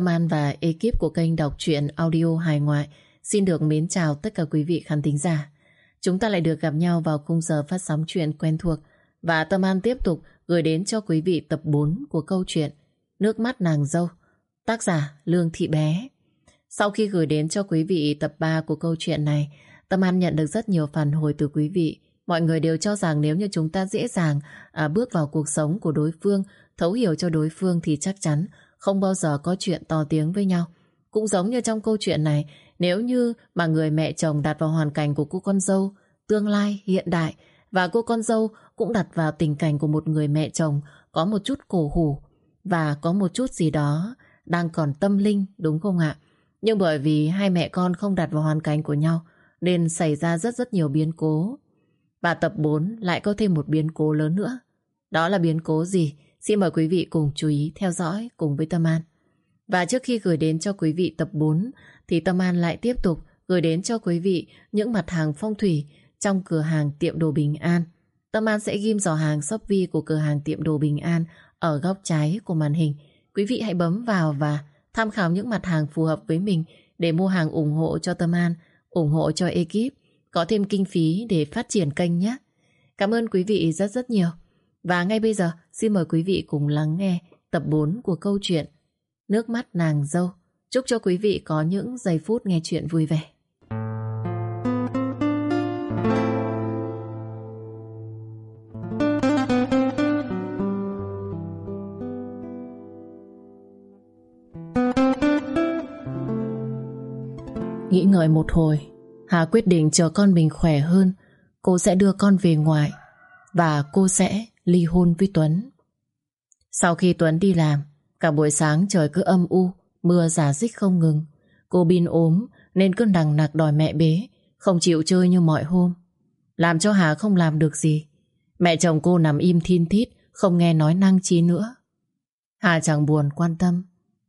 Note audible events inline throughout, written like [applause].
Tâm An và ekip của kênh đọc truyện audio hài ngoại xin được mến chào tất cả quý vị khán thính giả. Chúng ta lại được gặp nhau vào khung giờ phát sóng chuyện quen thuộc và Tâm An tiếp tục gửi đến cho quý vị tập 4 của câu chuyện Nước mắt nàng dâu, tác giả Lương Thị Bé. Sau khi gửi đến cho quý vị tập 3 của câu chuyện này, Tâm An nhận được rất nhiều phản hồi từ quý vị. Mọi người đều cho rằng nếu như chúng ta dễ dàng à, bước vào cuộc sống của đối phương, thấu hiểu cho đối phương thì chắc chắn không bao giờ có chuyện to tiếng với nhau. Cũng giống như trong câu chuyện này, nếu như mà người mẹ chồng đặt vào hoàn cảnh của cô con dâu, tương lai, hiện đại, và cô con dâu cũng đặt vào tình cảnh của một người mẹ chồng có một chút cổ hủ và có một chút gì đó đang còn tâm linh, đúng không ạ? Nhưng bởi vì hai mẹ con không đặt vào hoàn cảnh của nhau nên xảy ra rất rất nhiều biến cố. Và tập 4 lại có thêm một biến cố lớn nữa. Đó là biến cố gì? Xin mời quý vị cùng chú ý theo dõi cùng với Tâm An. Và trước khi gửi đến cho quý vị tập 4 thì Tâm An lại tiếp tục gửi đến cho quý vị những mặt hàng phong thủy trong cửa hàng tiệm đồ Bình An. Tâm An sẽ ghim giỏ hàng Shopee của cửa hàng tiệm đồ Bình An ở góc trái của màn hình. Quý vị hãy bấm vào và tham khảo những mặt hàng phù hợp với mình để mua hàng ủng hộ cho Tâm An, ủng hộ cho ekip, có thêm kinh phí để phát triển kênh nhé. Cảm ơn quý vị rất rất nhiều. Và ngay bây giờ, xin mời quý vị cùng lắng nghe tập 4 của câu chuyện Nước mắt nàng dâu. Chúc cho quý vị có những giây phút nghe chuyện vui vẻ. Nghĩ ngợi một hồi, Hà quyết định chờ con mình khỏe hơn, cô sẽ đưa con về ngoại và cô sẽ ly hôn với Tuấn. Sau khi Tuấn đi làm, cả buổi sáng trời cứ âm u, mưa giả dích không ngừng. Cô Bin ốm nên cứ nằng nặc đòi mẹ bế, không chịu chơi như mọi hôm. Làm cho Hà không làm được gì. Mẹ chồng cô nằm im thiên thít, không nghe nói năng chi nữa. Hà chẳng buồn quan tâm.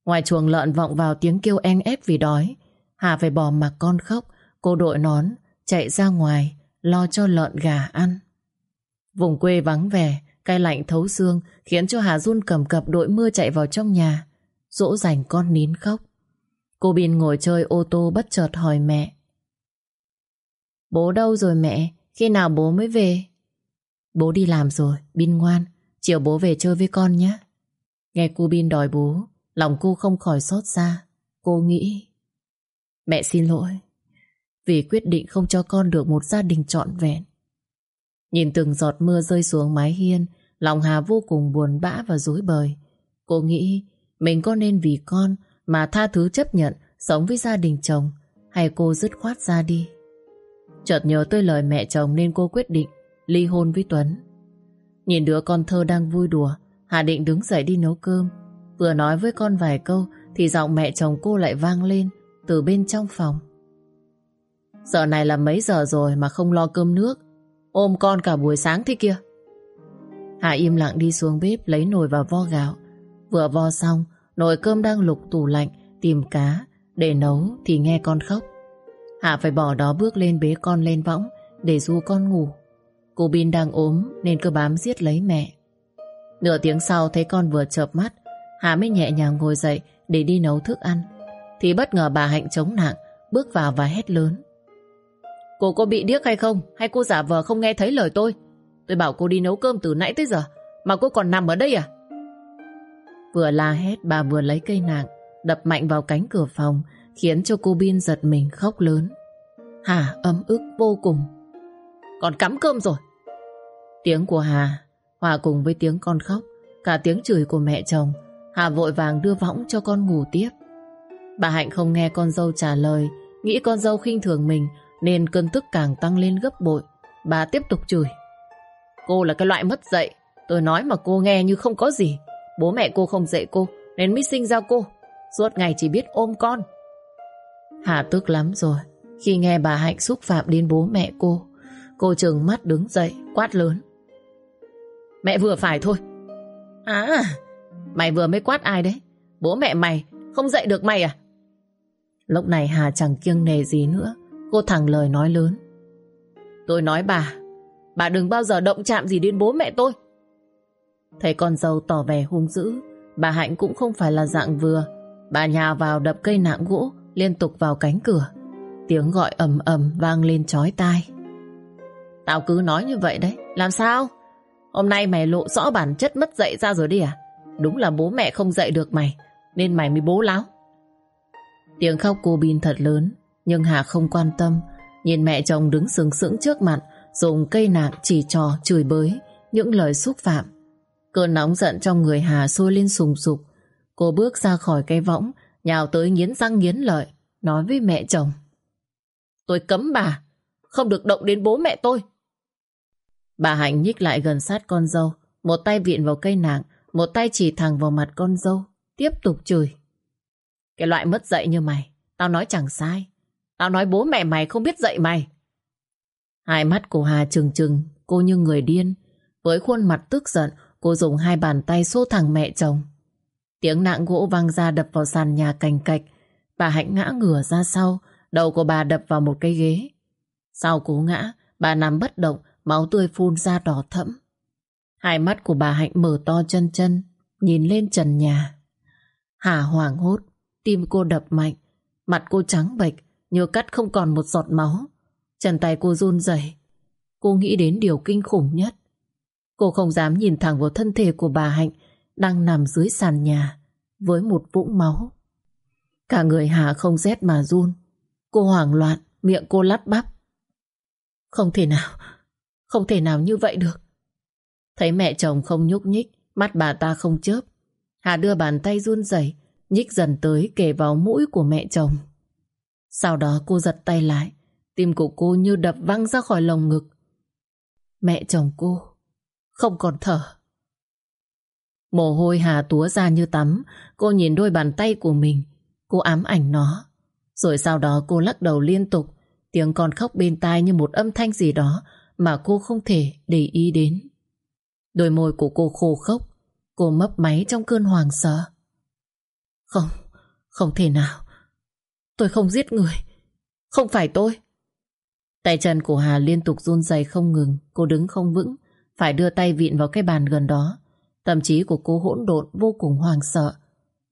Ngoài chuồng lợn vọng vào tiếng kêu en ép vì đói. Hà phải bỏ mặc con khóc, cô đội nón, chạy ra ngoài, lo cho lợn gà ăn. Vùng quê vắng vẻ, cay lạnh thấu xương khiến cho Hà run cầm cập đội mưa chạy vào trong nhà, dỗ dành con nín khóc. Cô Bin ngồi chơi ô tô bất chợt hỏi mẹ. Bố đâu rồi mẹ? Khi nào bố mới về? Bố đi làm rồi, Bin ngoan. Chiều bố về chơi với con nhé. Nghe cô Bin đòi bố, lòng cô không khỏi xót xa. Cô nghĩ... Mẹ xin lỗi. Vì quyết định không cho con được một gia đình trọn vẹn. Nhìn từng giọt mưa rơi xuống mái hiên, lòng Hà vô cùng buồn bã và dối bời. Cô nghĩ mình có nên vì con mà tha thứ chấp nhận sống với gia đình chồng hay cô dứt khoát ra đi. Chợt nhớ tới lời mẹ chồng nên cô quyết định ly hôn với Tuấn. Nhìn đứa con thơ đang vui đùa, Hà định đứng dậy đi nấu cơm. Vừa nói với con vài câu thì giọng mẹ chồng cô lại vang lên từ bên trong phòng. Giờ này là mấy giờ rồi mà không lo cơm nước Ôm con cả buổi sáng thế kia. Hạ im lặng đi xuống bếp Lấy nồi và vo gạo. Vừa vo xong, Nồi cơm đang lục tủ lạnh, Tìm cá. Để nấu thì nghe con khóc. Hạ phải bỏ đó bước lên bế con lên võng Để du con ngủ. Cô Bin đang ốm Nên cứ bám giết lấy mẹ. Nửa tiếng sau thấy con vừa chợp mắt, Hạ mới nhẹ nhàng ngồi dậy Để đi nấu thức ăn. Thì bất ngờ bà Hạnh chống nặng Bước vào và hét lớn. Cô có bị điếc hay không? Hay cô giả vờ không nghe thấy lời tôi? Tôi bảo cô đi nấu cơm từ nãy tới giờ, Mà cô còn nằm ở đây à? Vừa la hét, bà vừa lấy cây nạng Đập mạnh vào cánh cửa phòng, Khiến cho cô Bin giật mình khóc lớn Hà ấm ức vô cùng Còn cắm cơm rồi Tiếng của Hà, Hòa cùng với tiếng con khóc, Cả tiếng chửi của mẹ chồng, Hà vội vàng đưa võng cho con ngủ tiếp Bà Hạnh không nghe con dâu trả lời, Nghĩ con dâu khinh thường mình nên cơn tức càng tăng lên gấp bội. Bà tiếp tục chửi. Cô là cái loại mất dạy. Tôi nói mà cô nghe như không có gì. Bố mẹ cô không dạy cô, Nên mới sinh ra cô. Suốt ngày chỉ biết ôm con. Hà tức lắm rồi. Khi nghe bà Hạnh xúc phạm đến bố mẹ cô Cô trừng mắt đứng dậy, Quát lớn. Mẹ vừa phải thôi. À Mày vừa mới quát ai đấy? Bố mẹ mày không dạy được mày à? Lúc này Hà chẳng kiêng nề gì nữa. Cô thẳng lời nói lớn Tôi nói bà Bà đừng bao giờ động chạm gì đến bố mẹ tôi Thấy con dâu tỏ vẻ hung dữ Bà Hạnh cũng không phải là dạng vừa Bà nhào vào đập cây nạng gỗ liên tục vào cánh cửa. Tiếng gọi ầm ầm vang lên chói tai. Tao cứ nói như vậy đấy, làm sao? Hôm nay mày lộ rõ bản chất mất dạy ra rồi đi à? Đúng là bố mẹ không dạy được mày, nên mày mới bố láo. Tiếng khóc cô Bin thật lớn, nhưng Hà không quan tâm. Nhìn mẹ chồng đứng sướng sững trước mặt, dùng cây nạng chỉ trò, chửi bới, những lời xúc phạm. Cơn nóng giận trong người Hà sôi lên sùng sục. Cô bước ra khỏi cái võng, nhào tới nghiến răng nghiến lợi, nói với mẹ chồng. Tôi cấm bà, không được động đến bố mẹ tôi. Bà Hạnh nhích lại gần sát con dâu, một tay viện vào cây nạng, một tay chỉ thẳng vào mặt con dâu, tiếp tục chửi. Cái loại mất dạy như mày, tao nói chẳng sai. Tao nói bố mẹ mày không biết dạy mày. Hai mắt của Hà trừng trừng, cô như người điên. Với khuôn mặt tức giận, cô dùng hai bàn tay xô thẳng mẹ chồng. Tiếng nạng gỗ vang ra đập vào sàn nhà cành cạch. Bà Hạnh ngã ngửa ra sau, đầu của bà đập vào một cây ghế. Sau cú ngã, bà nằm bất động, máu tươi phun ra đỏ thẫm. Hai mắt của bà Hạnh mở to chân chân, nhìn lên trần nhà. Hà hoảng hốt, tim cô đập mạnh, mặt cô trắng bệch, như cắt không còn một giọt máu. Chân tay cô run rẩy. Cô nghĩ đến điều kinh khủng nhất. Cô không dám nhìn thẳng vào thân thể của bà Hạnh đang nằm dưới sàn nhà với một vũng máu. Cả người Hà không rét mà run. Cô hoảng loạn, miệng cô lắp bắp. Không thể nào, không thể nào như vậy được. Thấy mẹ chồng không nhúc nhích, mắt bà ta không chớp. Hà đưa bàn tay run rẩy, nhích dần tới kề vào mũi của mẹ chồng. Sau đó cô giật tay lại, tim của cô như đập văng ra khỏi lồng ngực. Mẹ chồng cô không còn thở. Mồ hôi Hà túa ra như tắm, cô nhìn đôi bàn tay của mình, cô ám ảnh nó. Rồi sau đó cô lắc đầu liên tục, tiếng con khóc bên tai như một âm thanh gì đó mà cô không thể để ý đến. Đôi môi của cô khô khốc, cô mấp máy trong cơn hoàng sợ. Không, không thể nào. Tôi không giết người. Không phải tôi. Tay chân của Hà liên tục run rẩy không ngừng, cô đứng không vững, phải đưa tay vịn vào cái bàn gần đó. Tâm trí của cô hỗn độn vô cùng hoàng sợ.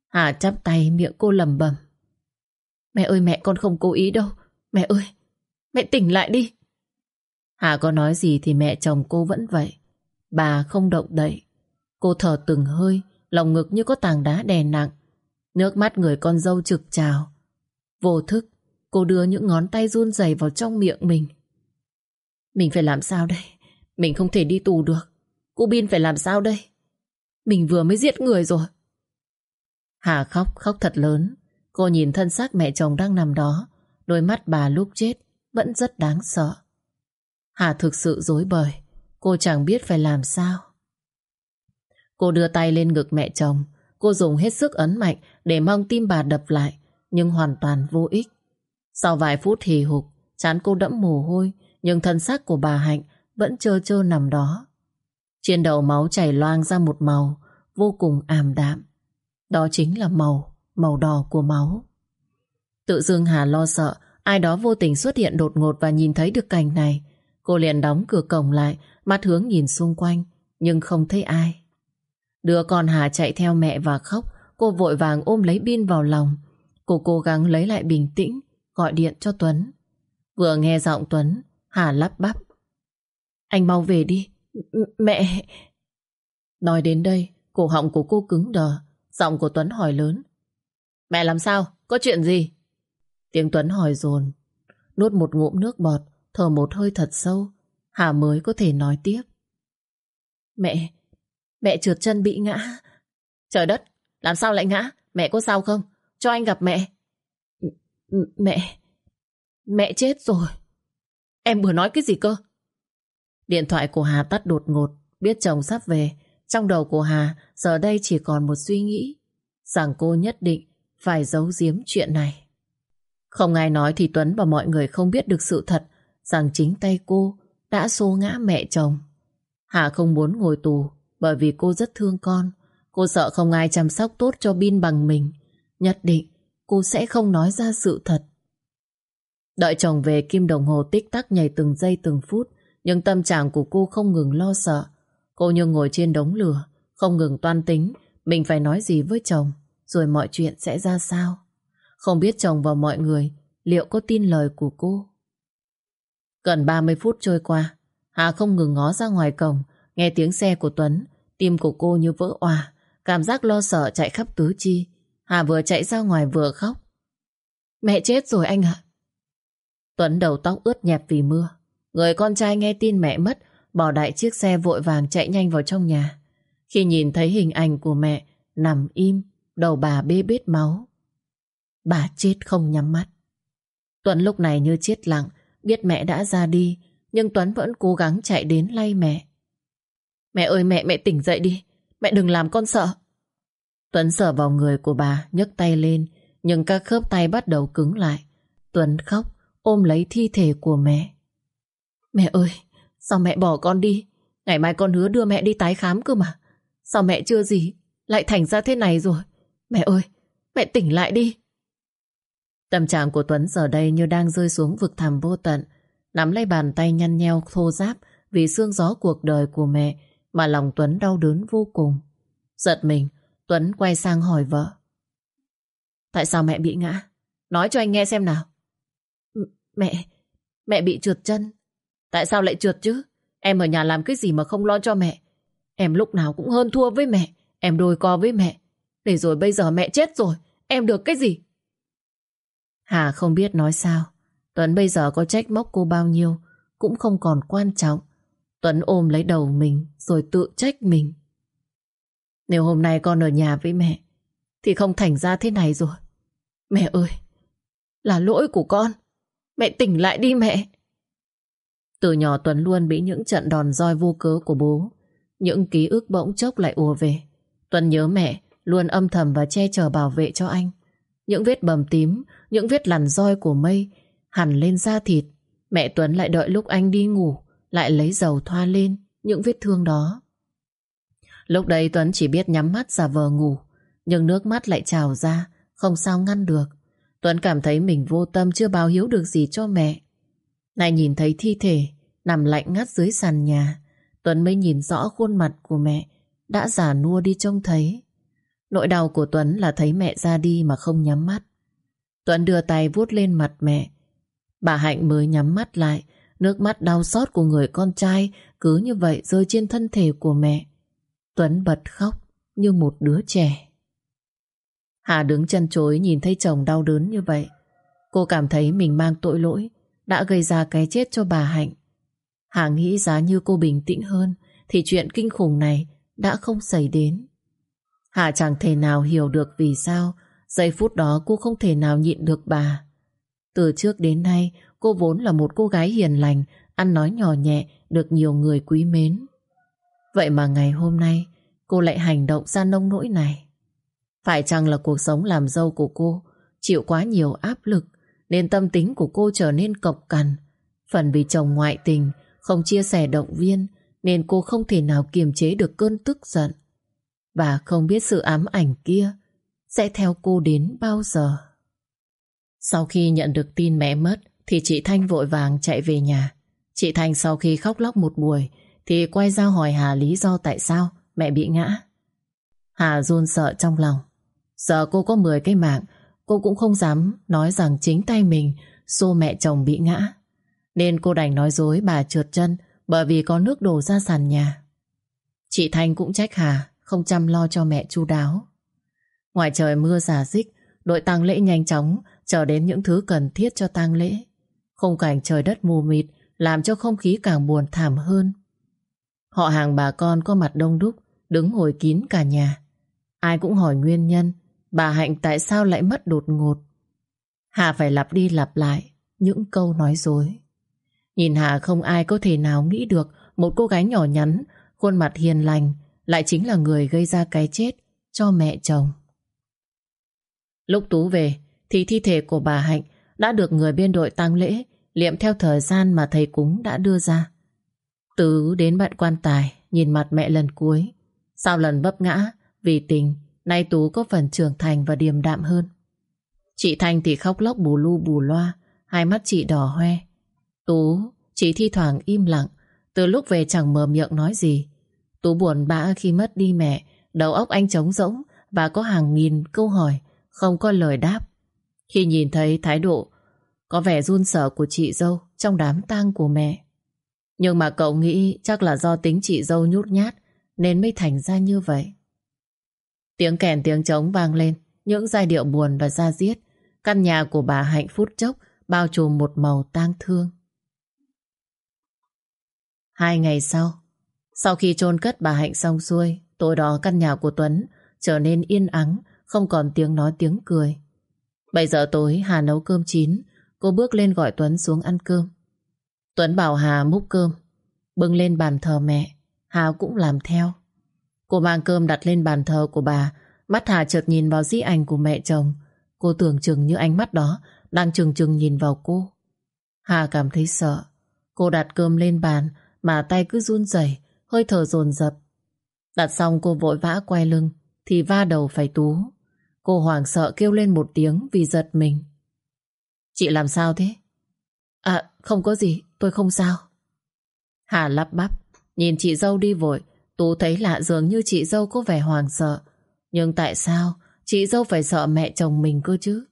Hà chắp tay miệng cô lầm bầm. Mẹ ơi mẹ con không cố ý đâu. Mẹ ơi, mẹ tỉnh lại đi. Hà có nói gì thì mẹ chồng cô vẫn vậy. Bà không động đậy. Cô thở từng hơi, lòng ngực như có tảng đá đè nặng. Nước mắt người con dâu trực trào. Vô thức, cô đưa những ngón tay run rẩy vào trong miệng mình. Mình phải làm sao đây? Mình không thể đi tù được. Cô Bin phải làm sao đây? Mình vừa mới giết người rồi. Hà khóc, khóc thật lớn. Cô nhìn thân xác mẹ chồng đang nằm đó. Đôi mắt bà lúc chết vẫn rất đáng sợ. Hà thực sự dối bời. Cô chẳng biết phải làm sao. Cô đưa tay lên ngực mẹ chồng. Cô dùng hết sức ấn mạnh để mong tim bà đập lại, nhưng hoàn toàn vô ích. Sau vài phút hì hục, chán cô đẫm mồ hôi, nhưng thân xác của bà Hạnh vẫn trơ trơ nằm đó. Trên đầu máu chảy loang ra một màu vô cùng ảm đạm. Đó chính là màu, màu đỏ của máu. Tự dưng Hà lo sợ ai đó vô tình xuất hiện đột ngột và nhìn thấy được cảnh này. Cô liền đóng cửa cổng lại, mắt hướng nhìn xung quanh, nhưng không thấy ai. Đứa con Hà chạy theo mẹ và khóc, cô vội vàng ôm lấy Bin vào lòng. Cô cố gắng lấy lại bình tĩnh, gọi điện cho Tuấn. Vừa nghe giọng Tuấn, Hà lắp bắp. Anh mau về đi. M mẹ... Nói đến đây, cổ họng của cô cứng đờ. Giọng của Tuấn hỏi lớn. Mẹ làm sao? Có chuyện gì? Tiếng Tuấn hỏi dồn Nuốt một ngụm nước bọt, thở một hơi thật sâu. Hà mới có thể nói tiếp. Mẹ, mẹ trượt chân bị ngã. Trời đất, làm sao lại ngã? Mẹ có sao không? Cho anh gặp mẹ. M mẹ, mẹ chết rồi. Em vừa nói cái gì cơ? Điện thoại của Hà tắt đột ngột, biết chồng sắp về. Trong đầu của Hà giờ đây chỉ còn một suy nghĩ, rằng cô nhất định phải giấu giếm chuyện này. Không ai nói thì Tuấn và mọi người không biết được sự thật rằng chính tay cô đã xô ngã mẹ chồng. Hà không muốn ngồi tù bởi vì cô rất thương con. Cô sợ không ai chăm sóc tốt cho Bin bằng mình. Nhất định cô sẽ không nói ra sự thật. Đợi chồng về kim đồng hồ tích tắc nhảy từng giây từng phút nhưng tâm trạng của cô không ngừng lo sợ. Cô như ngồi trên đống lửa, không ngừng toan tính mình phải nói gì với chồng, rồi mọi chuyện sẽ ra sao. Không biết chồng và mọi người liệu có tin lời của cô. Gần 30 phút trôi qua, Hà không ngừng ngó ra ngoài cổng, nghe tiếng xe của Tuấn, tim của cô như vỡ òa, cảm giác lo sợ chạy khắp tứ chi. Hà vừa chạy ra ngoài vừa khóc. Mẹ chết rồi anh ạ. Tuấn đầu tóc ướt nhẹp vì mưa. Người con trai nghe tin mẹ mất, bỏ đại chiếc xe vội vàng chạy nhanh vào trong nhà. Khi nhìn thấy hình ảnh của mẹ nằm im, đầu bà bê bết máu. Bà chết không nhắm mắt. Tuấn lúc này như chết lặng, biết mẹ đã ra đi, nhưng Tuấn vẫn cố gắng chạy đến lay mẹ. Mẹ ơi mẹ, mẹ tỉnh dậy đi, mẹ đừng làm con sợ. Tuấn sờ vào người của bà, nhấc tay lên, nhưng các khớp tay bắt đầu cứng lại. Tuấn khóc, ôm lấy thi thể của mẹ. Mẹ ơi, sao mẹ bỏ con đi? Ngày mai con hứa đưa mẹ đi tái khám cơ mà. Sao mẹ chưa gì, lại thành ra thế này rồi? Mẹ ơi, mẹ tỉnh lại đi. Tâm trạng của Tuấn giờ đây như đang rơi xuống vực thẳm vô tận. Nắm lấy bàn tay nhăn nheo thô ráp vì xương gió cuộc đời của mẹ mà lòng Tuấn đau đớn vô cùng. Giật mình, Tuấn quay sang hỏi vợ. Tại sao mẹ bị ngã? Nói cho anh nghe xem nào. M mẹ, mẹ bị trượt chân. Tại sao lại trượt chứ? Em ở nhà làm cái gì mà không lo cho mẹ? Em lúc nào cũng hơn thua với mẹ. Em đôi co với mẹ. Để rồi bây giờ mẹ chết rồi. Em được cái gì? Hà không biết nói sao. Tuấn bây giờ có trách móc cô bao nhiêu cũng không còn quan trọng. Tuấn ôm lấy đầu mình rồi tự trách mình. Nếu hôm nay con ở nhà với mẹ thì không thành ra thế này rồi. Mẹ ơi, là lỗi của con. Mẹ tỉnh lại đi mẹ. Từ nhỏ Tuấn luôn bị những trận đòn roi vô cớ của bố. Những ký ức bỗng chốc lại ùa về. Tuấn nhớ mẹ luôn âm thầm và che chở bảo vệ cho anh. Những vết bầm tím, những vết lằn roi của mây hẳn lên da thịt. Mẹ Tuấn lại đợi lúc anh đi ngủ, lại lấy dầu thoa lên những vết thương đó. Lúc đấy Tuấn chỉ biết nhắm mắt giả vờ ngủ, nhưng nước mắt lại trào ra, không sao ngăn được. Tuấn cảm thấy mình vô tâm chưa báo hiếu được gì cho mẹ. Lại nhìn thấy thi thể nằm lạnh ngắt dưới sàn nhà, Tuấn mới nhìn rõ khuôn mặt của mẹ đã già nua đi trông thấy. Nỗi đau của Tuấn là thấy mẹ ra đi mà không nhắm mắt. Tuấn đưa tay vuốt lên mặt mẹ. Bà Hạnh mới nhắm mắt lại, nước mắt đau xót của người con trai cứ như vậy rơi trên thân thể của mẹ. Tuấn bật khóc như một đứa trẻ. Hà đứng chân chối nhìn thấy chồng đau đớn như vậy. Cô cảm thấy mình mang tội lỗi, đã gây ra cái chết cho bà Hạnh. Hà nghĩ giá như cô bình tĩnh hơn thì chuyện kinh khủng này đã không xảy đến. Hà chẳng thể nào hiểu được vì sao giây phút đó cô không thể nào nhịn được bà. Từ trước đến nay cô vốn là một cô gái hiền lành, ăn nói nhỏ nhẹ, được nhiều người quý mến. Vậy mà ngày hôm nay, cô lại hành động ra nông nỗi này. Phải chăng là cuộc sống làm dâu của cô chịu quá nhiều áp lực, nên tâm tính của cô trở nên cộc cằn. Phần vì chồng ngoại tình, không chia sẻ động viên, nên cô không thể nào kiềm chế được cơn tức giận. Và không biết sự ám ảnh kia sẽ theo cô đến bao giờ. Sau khi nhận được tin mẹ mất, thì chị Thanh vội vàng chạy về nhà. Chị Thanh sau khi khóc lóc một buổi thì quay ra hỏi Hà lý do tại sao mẹ bị ngã. Hà run sợ trong lòng. Giờ cô có 10 cái mạng cô cũng không dám nói rằng chính tay mình xô mẹ chồng bị ngã. Nên cô đành nói dối bà trượt chân bởi vì có nước đổ ra sàn nhà. Chị Thanh cũng trách Hà không chăm lo cho mẹ chu đáo. Ngoài trời mưa giả dích, đội tang lễ nhanh chóng chờ đến những thứ cần thiết cho tang lễ. Khung cảnh trời đất mù mịt làm cho không khí càng buồn thảm hơn. Họ hàng bà con có mặt đông đúc, đứng ngồi kín cả nhà. Ai cũng hỏi nguyên nhân, bà Hạnh tại sao lại mất đột ngột. Hà phải lặp đi lặp lại những câu nói dối. Nhìn Hà không ai có thể nào nghĩ được một cô gái nhỏ nhắn, khuôn mặt hiền lành, lại chính là người gây ra cái chết cho mẹ chồng. Lúc Tú về thì thi thể của bà Hạnh đã được người biên đội tang lễ liệm theo thời gian mà thầy cúng đã đưa ra. Tứ đến bạn quan tài, nhìn mặt mẹ lần cuối. Sau lần vấp ngã, vì tình, nay Tú có phần trưởng thành và điềm đạm hơn. Chị Thanh thì khóc lóc bù lu bù loa, hai mắt chị đỏ hoe. Tú chỉ thi thoảng im lặng, từ lúc về chẳng mở miệng nói gì Tú buồn bã khi mất đi mẹ, Đầu óc anh trống rỗng và có hàng nghìn câu hỏi, không có lời đáp. Khi nhìn thấy thái độ, có vẻ run sợ của chị dâu trong đám tang của mẹ. Nhưng mà cậu nghĩ chắc là do tính chị dâu nhút nhát nên mới thành ra như vậy. Tiếng kèn tiếng trống vang lên, những giai điệu buồn và da diết. Căn nhà của bà Hạnh phút chốc bao trùm một màu tang thương. Hai ngày sau, sau khi chôn cất bà Hạnh xong xuôi, tối đó căn nhà của Tuấn trở nên yên ắng, không còn tiếng nói tiếng cười. Bây giờ tối Hà nấu cơm chín, cô bước lên gọi Tuấn xuống ăn cơm. Tuấn bảo Hà múc cơm, bưng lên bàn thờ mẹ, Hà cũng làm theo. Cô mang cơm đặt lên bàn thờ của bà, mắt Hà chợt nhìn vào di ảnh của mẹ chồng. Cô tưởng chừng như ánh mắt đó đang chừng chừng nhìn vào cô. Hà cảm thấy sợ. Cô đặt cơm lên bàn mà tay cứ run rẩy, hơi thở dồn dập. Đặt xong cô vội vã quay lưng thì va đầu phải tú. Cô hoảng sợ kêu lên một tiếng vì giật mình. Chị làm sao thế? À, không có gì, tôi không sao. Hà lắp bắp, nhìn chị dâu đi vội, Tú thấy lạ dường như chị dâu có vẻ hoàng sợ. Nhưng tại sao chị dâu phải sợ mẹ chồng mình cơ chứ?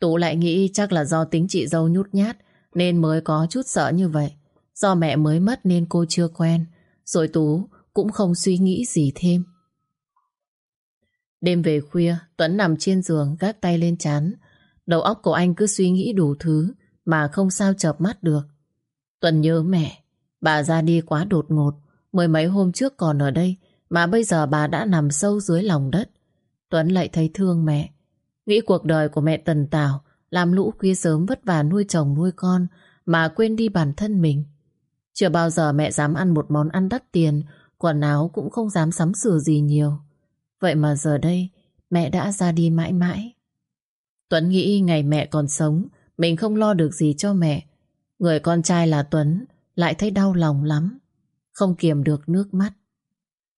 Tú lại nghĩ chắc là do tính chị dâu nhút nhát nên mới có chút sợ như vậy. Do mẹ mới mất nên cô chưa quen. Rồi Tú cũng không suy nghĩ gì thêm. Đêm về khuya, Tuấn nằm trên giường gác tay lên chán. Đầu óc của anh cứ suy nghĩ đủ thứ mà không sao chợp mắt được. Tuấn nhớ mẹ, bà ra đi quá đột ngột. Mười mấy hôm trước còn ở đây mà bây giờ bà đã nằm sâu dưới lòng đất. Tuấn lại thấy thương mẹ. Nghĩ cuộc đời của mẹ Tần Tảo làm lũ khuya sớm vất vả nuôi chồng nuôi con mà quên đi bản thân mình. Chưa bao giờ mẹ dám ăn một món ăn đắt tiền, quần áo cũng không dám sắm sửa gì nhiều. Vậy mà giờ đây, mẹ đã ra đi mãi mãi. Tuấn nghĩ ngày mẹ còn sống, mình không lo được gì cho mẹ. Người con trai là Tuấn, lại thấy đau lòng lắm. Không kiềm được nước mắt.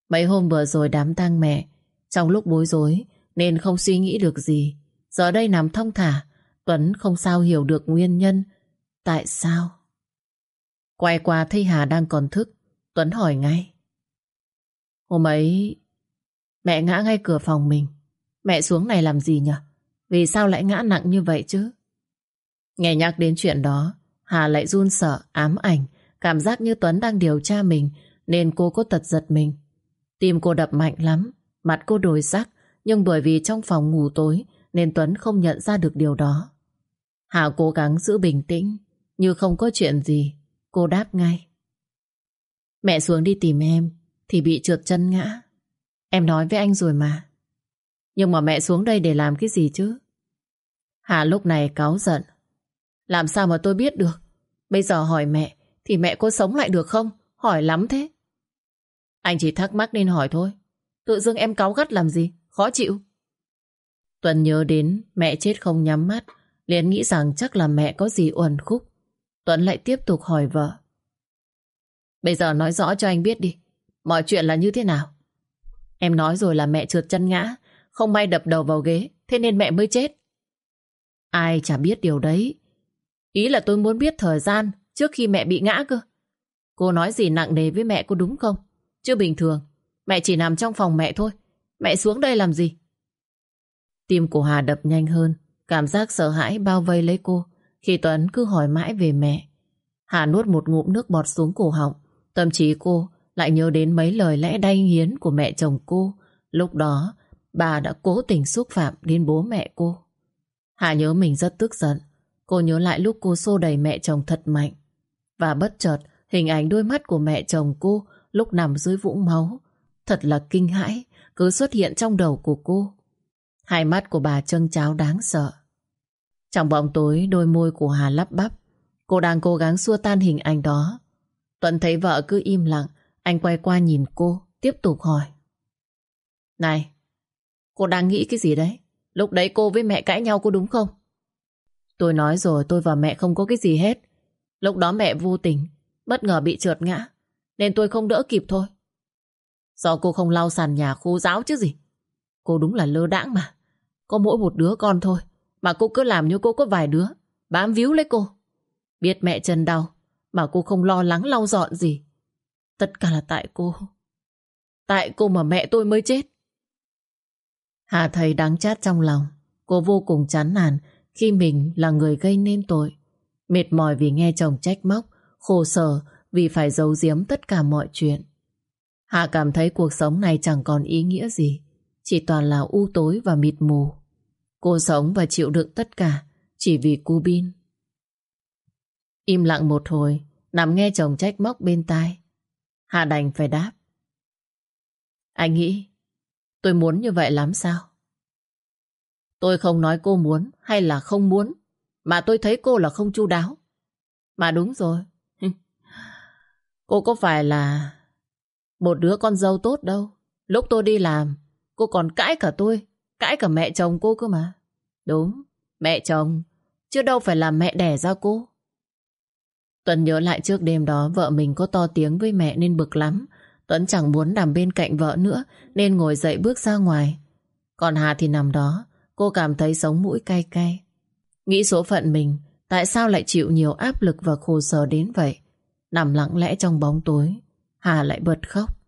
Mấy hôm vừa rồi đám tang mẹ, trong lúc bối rối nên không suy nghĩ được gì. Giờ đây nằm thông thả, Tuấn không sao hiểu được nguyên nhân. Tại sao? Quay qua thấy Hà đang còn thức, Tuấn hỏi ngay. Hôm ấy, mẹ ngã ngay cửa phòng mình. Mẹ xuống này làm gì nhỉ? Vì sao lại ngã nặng như vậy chứ? Nghe nhắc đến chuyện đó, Hà lại run sợ, ám ảnh, cảm giác như Tuấn đang điều tra mình, nên cô có tật giật mình. Tim cô đập mạnh lắm, mặt cô đổi sắc, nhưng bởi vì trong phòng ngủ tối, nên Tuấn không nhận ra được điều đó. Hà cố gắng giữ bình tĩnh, như không có chuyện gì. Cô đáp ngay. Mẹ xuống đi tìm em, thì bị trượt chân ngã. Em nói với anh rồi mà. Nhưng mà mẹ xuống đây để làm cái gì chứ? Hà lúc này cáu giận. Làm sao mà tôi biết được? Bây giờ hỏi mẹ, thì mẹ có sống lại được không? Hỏi lắm thế. Anh chỉ thắc mắc nên hỏi thôi. Tự dưng em cáu gắt làm gì? Khó chịu. Tuần nhớ đến mẹ chết không nhắm mắt, liền nghĩ rằng chắc là mẹ có gì uẩn khúc. Tuấn lại tiếp tục hỏi vợ. Bây giờ nói rõ cho anh biết đi, mọi chuyện là như thế nào? Em nói rồi là mẹ trượt chân ngã, không may đập đầu vào ghế, thế nên mẹ mới chết. Ai chả biết điều đấy. Ý là tôi muốn biết thời gian trước khi mẹ bị ngã cơ. Cô nói gì nặng nề với mẹ cô đúng không? Chứ bình thường, mẹ chỉ nằm trong phòng mẹ thôi. Mẹ xuống đây làm gì? Tim của Hà đập nhanh hơn, cảm giác sợ hãi bao vây lấy cô khi Tuấn cứ hỏi mãi về mẹ. Hà nuốt một ngụm nước bọt xuống cổ họng, tâm trí cô lại nhớ đến mấy lời lẽ đay nghiến của mẹ chồng cô. Lúc đó, bà đã cố tình xúc phạm đến bố mẹ cô. Hà nhớ mình rất tức giận. Cô nhớ lại lúc cô xô đẩy mẹ chồng thật mạnh. Và bất chợt, hình ảnh đôi mắt của mẹ chồng cô lúc nằm dưới vũng máu. Thật là kinh hãi, cứ xuất hiện trong đầu của cô. Hai mắt của bà trân cháo đáng sợ. Trong bóng tối, đôi môi của Hà lắp bắp. Cô đang cố gắng xua tan hình ảnh đó. Tuấn thấy vợ cứ im lặng, anh quay qua nhìn cô, tiếp tục hỏi. Này, cô đang nghĩ cái gì đấy? Lúc đấy cô với mẹ cãi nhau có đúng không? Tôi nói rồi tôi và mẹ không có cái gì hết. Lúc đó mẹ vô tình, bất ngờ bị trượt ngã, nên tôi không đỡ kịp thôi. Do cô không lau sàn nhà khô giáo chứ gì. Cô đúng là lơ đãng mà. Có mỗi một đứa con thôi, mà cô cứ làm như cô có vài đứa, bám víu lấy cô. Biết mẹ chân đau, mà cô không lo lắng lau dọn gì. Tất cả là tại cô. Tại cô mà mẹ tôi mới chết. Hà thầy đáng chát trong lòng. Cô vô cùng chán nản khi mình là người gây nên tội. Mệt mỏi vì nghe chồng trách móc, khổ sở vì phải giấu giếm tất cả mọi chuyện. Hà cảm thấy cuộc sống này chẳng còn ý nghĩa gì, chỉ toàn là u tối và mịt mù. Cô sống và chịu đựng tất cả chỉ vì cu bin. Im lặng một hồi, nằm nghe chồng trách móc bên tai. Hà đành phải đáp. Anh nghĩ tôi muốn như vậy lắm sao? Tôi không nói cô muốn hay là không muốn, mà tôi thấy cô là không chu đáo. Mà đúng rồi. [laughs] cô có phải là một đứa con dâu tốt đâu. Lúc tôi đi làm, cô còn cãi cả tôi, cãi cả mẹ chồng cô cơ mà. Đúng, mẹ chồng, chứ đâu phải là mẹ đẻ ra cô. Tuấn nhớ lại trước đêm đó vợ mình có to tiếng với mẹ nên bực lắm. Tuấn chẳng muốn nằm bên cạnh vợ nữa nên ngồi dậy bước ra ngoài. Còn Hà thì nằm đó, cô cảm thấy sống mũi cay cay. Nghĩ số phận mình, tại sao lại chịu nhiều áp lực và khổ sở đến vậy? Nằm lặng lẽ trong bóng tối, Hà lại bật khóc.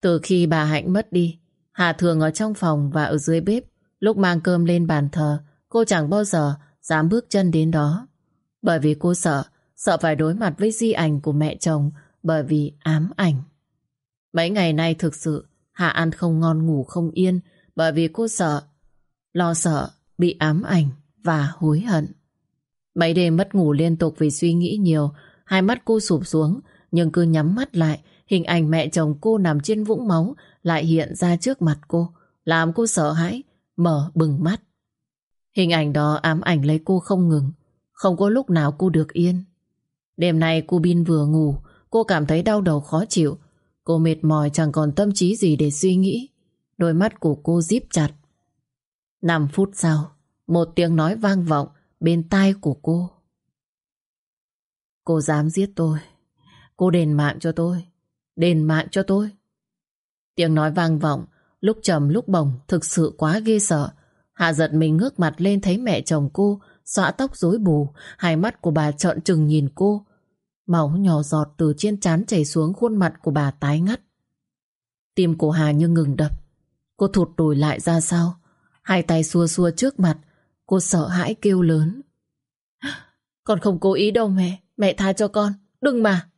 Từ khi bà Hạnh mất đi, Hà thường ở trong phòng và ở dưới bếp. Lúc mang cơm lên bàn thờ, cô chẳng bao giờ dám bước chân đến đó. Bởi vì cô sợ, sợ phải đối mặt với di ảnh của mẹ chồng bởi vì ám ảnh. Mấy ngày nay thực sự Hà ăn không ngon ngủ không yên bởi vì cô sợ, lo sợ bị ám ảnh và hối hận. Mấy đêm mất ngủ liên tục vì suy nghĩ nhiều, hai mắt cô sụp xuống nhưng cứ nhắm mắt lại, hình ảnh mẹ chồng cô nằm trên vũng máu lại hiện ra trước mặt cô, làm cô sợ hãi, mở bừng mắt. Hình ảnh đó ám ảnh lấy cô không ngừng, không có lúc nào cô được yên. Đêm nay cô Bin vừa ngủ, cô cảm thấy đau đầu khó chịu. Cô mệt mỏi chẳng còn tâm trí gì để suy nghĩ. Đôi mắt của cô díp chặt. 5 phút sau, một tiếng nói vang vọng bên tai của cô. Cô dám giết tôi. Cô đền mạng cho tôi. Đền mạng cho tôi. Tiếng nói vang vọng, lúc trầm lúc bồng, thực sự quá ghê sợ. Hạ giật mình ngước mặt lên thấy mẹ chồng cô, xõa tóc rối bù, hai mắt của bà trợn trừng nhìn cô. Máu nhỏ giọt từ trên trán chảy xuống khuôn mặt của bà tái ngắt. Tim của Hà như ngừng đập. Cô thụt đùi lại ra sau, hai tay xua xua trước mặt, cô sợ hãi kêu lớn. Con không cố ý đâu mẹ, mẹ tha cho con, đừng mà.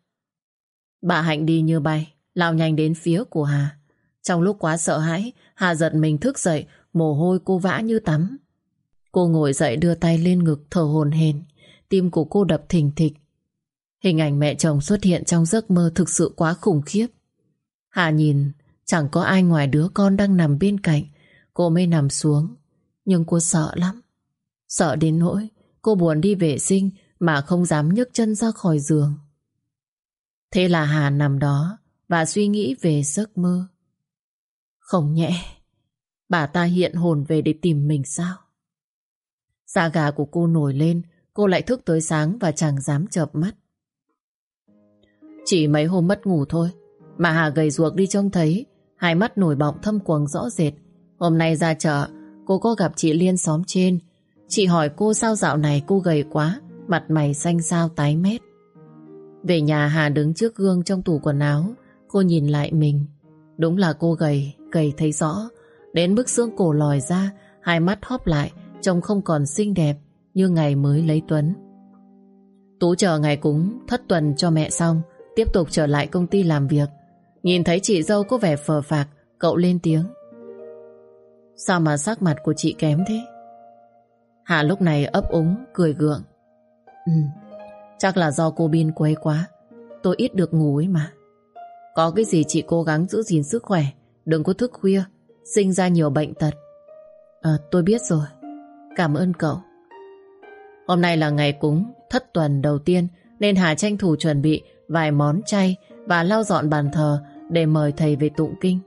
Bà Hạnh đi như bay, lao nhanh đến phía của Hà. Trong lúc quá sợ hãi, Hà giật mình thức dậy, mồ hôi cô vã như tắm. Cô ngồi dậy đưa tay lên ngực thở hồn hển, tim của cô đập thình thịch. Hình ảnh mẹ chồng xuất hiện trong giấc mơ thực sự quá khủng khiếp. Hà nhìn, chẳng có ai ngoài đứa con đang nằm bên cạnh, cô mới nằm xuống. Nhưng cô sợ lắm. Sợ đến nỗi cô buồn đi vệ sinh mà không dám nhấc chân ra khỏi giường. Thế là Hà nằm đó và suy nghĩ về giấc mơ. Không nhẹ, bà ta hiện hồn về để tìm mình sao? Da gà của cô nổi lên, cô lại thức tới sáng và chẳng dám chợp mắt. Chỉ mấy hôm mất ngủ thôi, mà Hà gầy ruột đi trông thấy, hai mắt nổi bọng thâm quầng rõ rệt. Hôm nay ra chợ, cô có gặp chị Liên xóm trên. Chị hỏi cô sao dạo này cô gầy quá, mặt mày xanh xao tái mét. Về nhà Hà đứng trước gương trong tủ quần áo, cô nhìn lại mình. Đúng là cô gầy, gầy thấy rõ. Đến mức xương cổ lòi ra, hai mắt hóp lại, trông không còn xinh đẹp như ngày mới lấy Tuấn. Tú chờ ngày cúng thất tuần cho mẹ xong, tiếp tục trở lại công ty làm việc. Nhìn thấy chị dâu có vẻ phờ phạc, cậu lên tiếng. Sao mà sắc mặt của chị kém thế? Hà lúc này ấp úng, cười gượng. Ừ, chắc là do cô Bin quấy quá. Tôi ít được ngủ ấy mà. Có cái gì chị cố gắng giữ gìn sức khỏe, đừng có thức khuya, sinh ra nhiều bệnh tật. À, tôi biết rồi. Cảm ơn cậu. Hôm nay là ngày cúng thất tuần đầu tiên nên Hà tranh thủ chuẩn bị vài món chay và lau dọn bàn thờ để mời thầy về tụng kinh.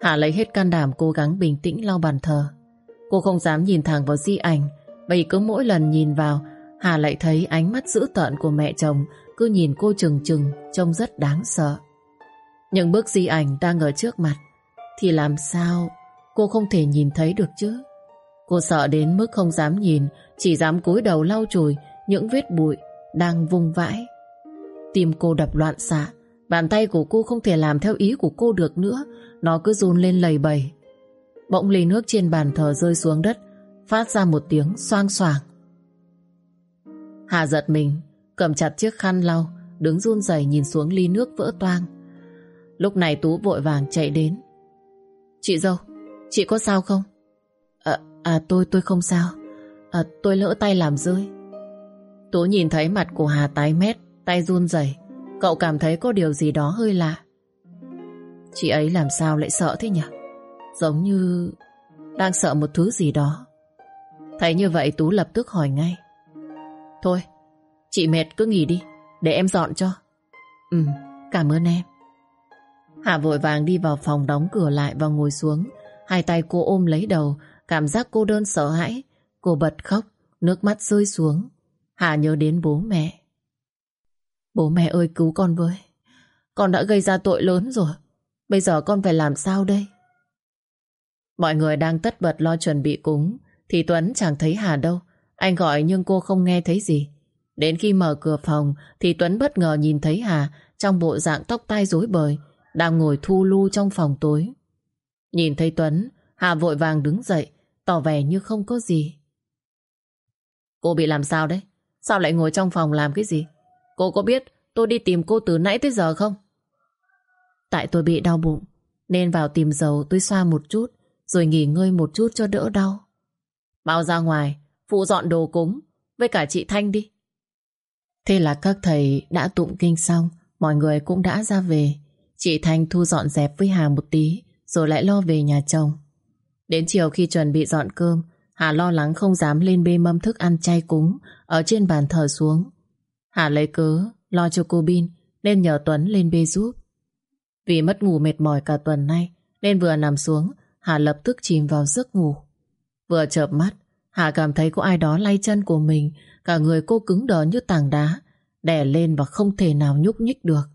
Hà lấy hết can đảm cố gắng bình tĩnh lau bàn thờ. Cô không dám nhìn thẳng vào di ảnh vì cứ mỗi lần nhìn vào Hà lại thấy ánh mắt dữ tợn của mẹ chồng cứ nhìn cô chừng chừng trông rất đáng sợ. Những bức di ảnh đang ở trước mặt thì làm sao cô không thể nhìn thấy được chứ? Cô sợ đến mức không dám nhìn, chỉ dám cúi đầu lau chùi những vết bụi đang vung vãi. Tim cô đập loạn xạ, bàn tay của cô không thể làm theo ý của cô được nữa, nó cứ run lên lầy bầy. Bỗng ly nước trên bàn thờ rơi xuống đất Phát ra một tiếng xoang xoàng Hà giật mình Cầm chặt chiếc khăn lau Đứng run rẩy nhìn xuống ly nước vỡ toang. Lúc này Tú vội vàng chạy đến. Chị dâu Chị có sao không? À, à tôi tôi không sao. À, Tôi lỡ tay làm rơi. Tú nhìn thấy mặt của Hà tái mét Tay run rẩy. Cậu cảm thấy có điều gì đó hơi lạ. Chị ấy làm sao lại sợ thế nhỉ? Giống như Đang sợ một thứ gì đó. Thấy như vậy Tú lập tức hỏi ngay. Thôi, Chị mệt cứ nghỉ đi, Để em dọn cho. Ừ cảm ơn em. Hạ vội vàng đi vào phòng đóng cửa lại và ngồi xuống. Hai tay cô ôm lấy đầu, Cảm giác cô đơn sợ hãi. Cô bật khóc, Nước mắt rơi xuống. Hạ nhớ đến bố mẹ. Bố mẹ ơi, cứu con với. Con đã gây ra tội lớn rồi. Bây giờ con phải làm sao đây? Mọi người đang tất bật lo chuẩn bị cúng, Thì Tuấn chẳng thấy Hà đâu. Anh gọi nhưng cô không nghe thấy gì. Đến khi mở cửa phòng, Thì Tuấn bất ngờ nhìn thấy Hà Trong bộ dạng tóc tai rối bời, Đang ngồi thu lu trong phòng tối. Nhìn thấy Tuấn, Hà vội vàng đứng dậy, Tỏ vẻ như không có gì. Cô bị làm sao đấy? Sao lại ngồi trong phòng làm cái gì? Cô có biết tôi đi tìm cô từ nãy tới giờ không? Tại tôi bị đau bụng, Nên vào tìm dầu tôi xoa một chút, Rồi nghỉ ngơi một chút cho đỡ đau. Mau ra ngoài, Phụ dọn đồ cúng, Với cả chị Thanh đi. Thế là các thầy đã tụng kinh xong, Mọi người cũng đã ra về. Chị Thanh thu dọn dẹp với Hà một tí, Rồi lại lo về nhà chồng. Đến chiều khi chuẩn bị dọn cơm, Hà lo lắng không dám lên bê mâm thức ăn chay cúng Ở trên bàn thờ xuống. Hà lấy cớ, Lo cho cô Bin, Nên nhờ Tuấn lên bê giúp. Vì mất ngủ mệt mỏi cả tuần nay, Nên vừa nằm xuống, Hà lập tức chìm vào giấc ngủ. Vừa chợp mắt, Hà cảm thấy có ai đó lay chân của mình, Cả người cô cứng đờ như tảng đá, Đè lên và không thể nào nhúc nhích được.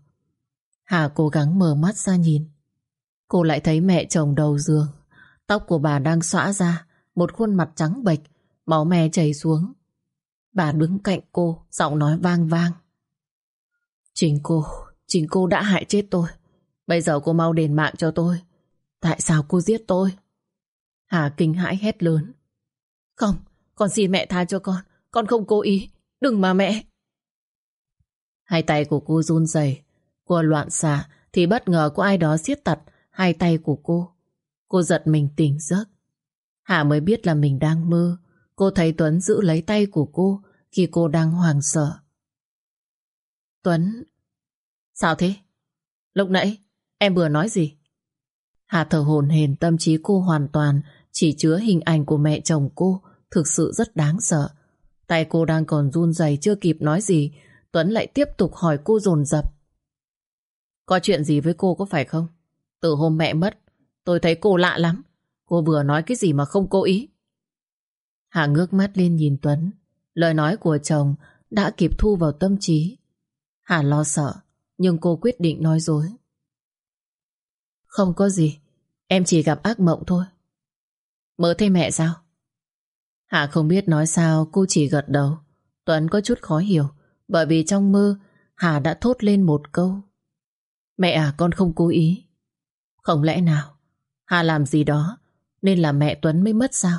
Hà cố gắng mở mắt ra nhìn. Cô lại thấy mẹ chồng đầu giường. Tóc của bà đang xõa ra, Một khuôn mặt trắng bệch, Máu me chảy xuống. Bà đứng cạnh cô Giọng nói vang vang. Chính cô Chính cô đã hại chết tôi. Bây giờ cô mau đền mạng cho tôi. Tại sao cô giết tôi? Hà kinh hãi hét lớn. Không, con xin mẹ tha cho con. Con không cố ý, đừng mà mẹ. Hai tay của cô run rẩy. Cô loạn xạ Thì bất ngờ có ai đó siết tật Hai tay của cô. Cô giật mình tỉnh giấc. Hà mới biết là mình đang mơ. Cô thấy Tuấn giữ lấy tay của cô Khi cô đang hoàng sợ Tuấn, Sao thế? Lúc nãy, em vừa nói gì? Hà thở hồn hền tâm trí cô hoàn toàn, chỉ chứa hình ảnh của mẹ chồng cô, thực sự rất đáng sợ. Tay cô đang còn run rẩy, chưa kịp nói gì, Tuấn lại tiếp tục hỏi cô dồn dập Có chuyện gì với cô có phải không? Từ hôm mẹ mất, Tôi thấy cô lạ lắm Cô vừa nói cái gì mà không cố ý Hà ngước mắt lên nhìn Tuấn. Lời nói của chồng đã kịp thu vào tâm trí. Hà lo sợ, Nhưng cô quyết định nói dối. Không có gì, Em chỉ gặp ác mộng thôi. Mơ thấy mẹ sao? Hà không biết nói sao, Cô chỉ gật đầu. Tuấn có chút khó hiểu, Bởi vì trong mơ, Hà đã thốt lên một câu. Mẹ à con không cố ý. Không lẽ nào? Hà làm gì đó, Nên là mẹ Tuấn mới mất sao?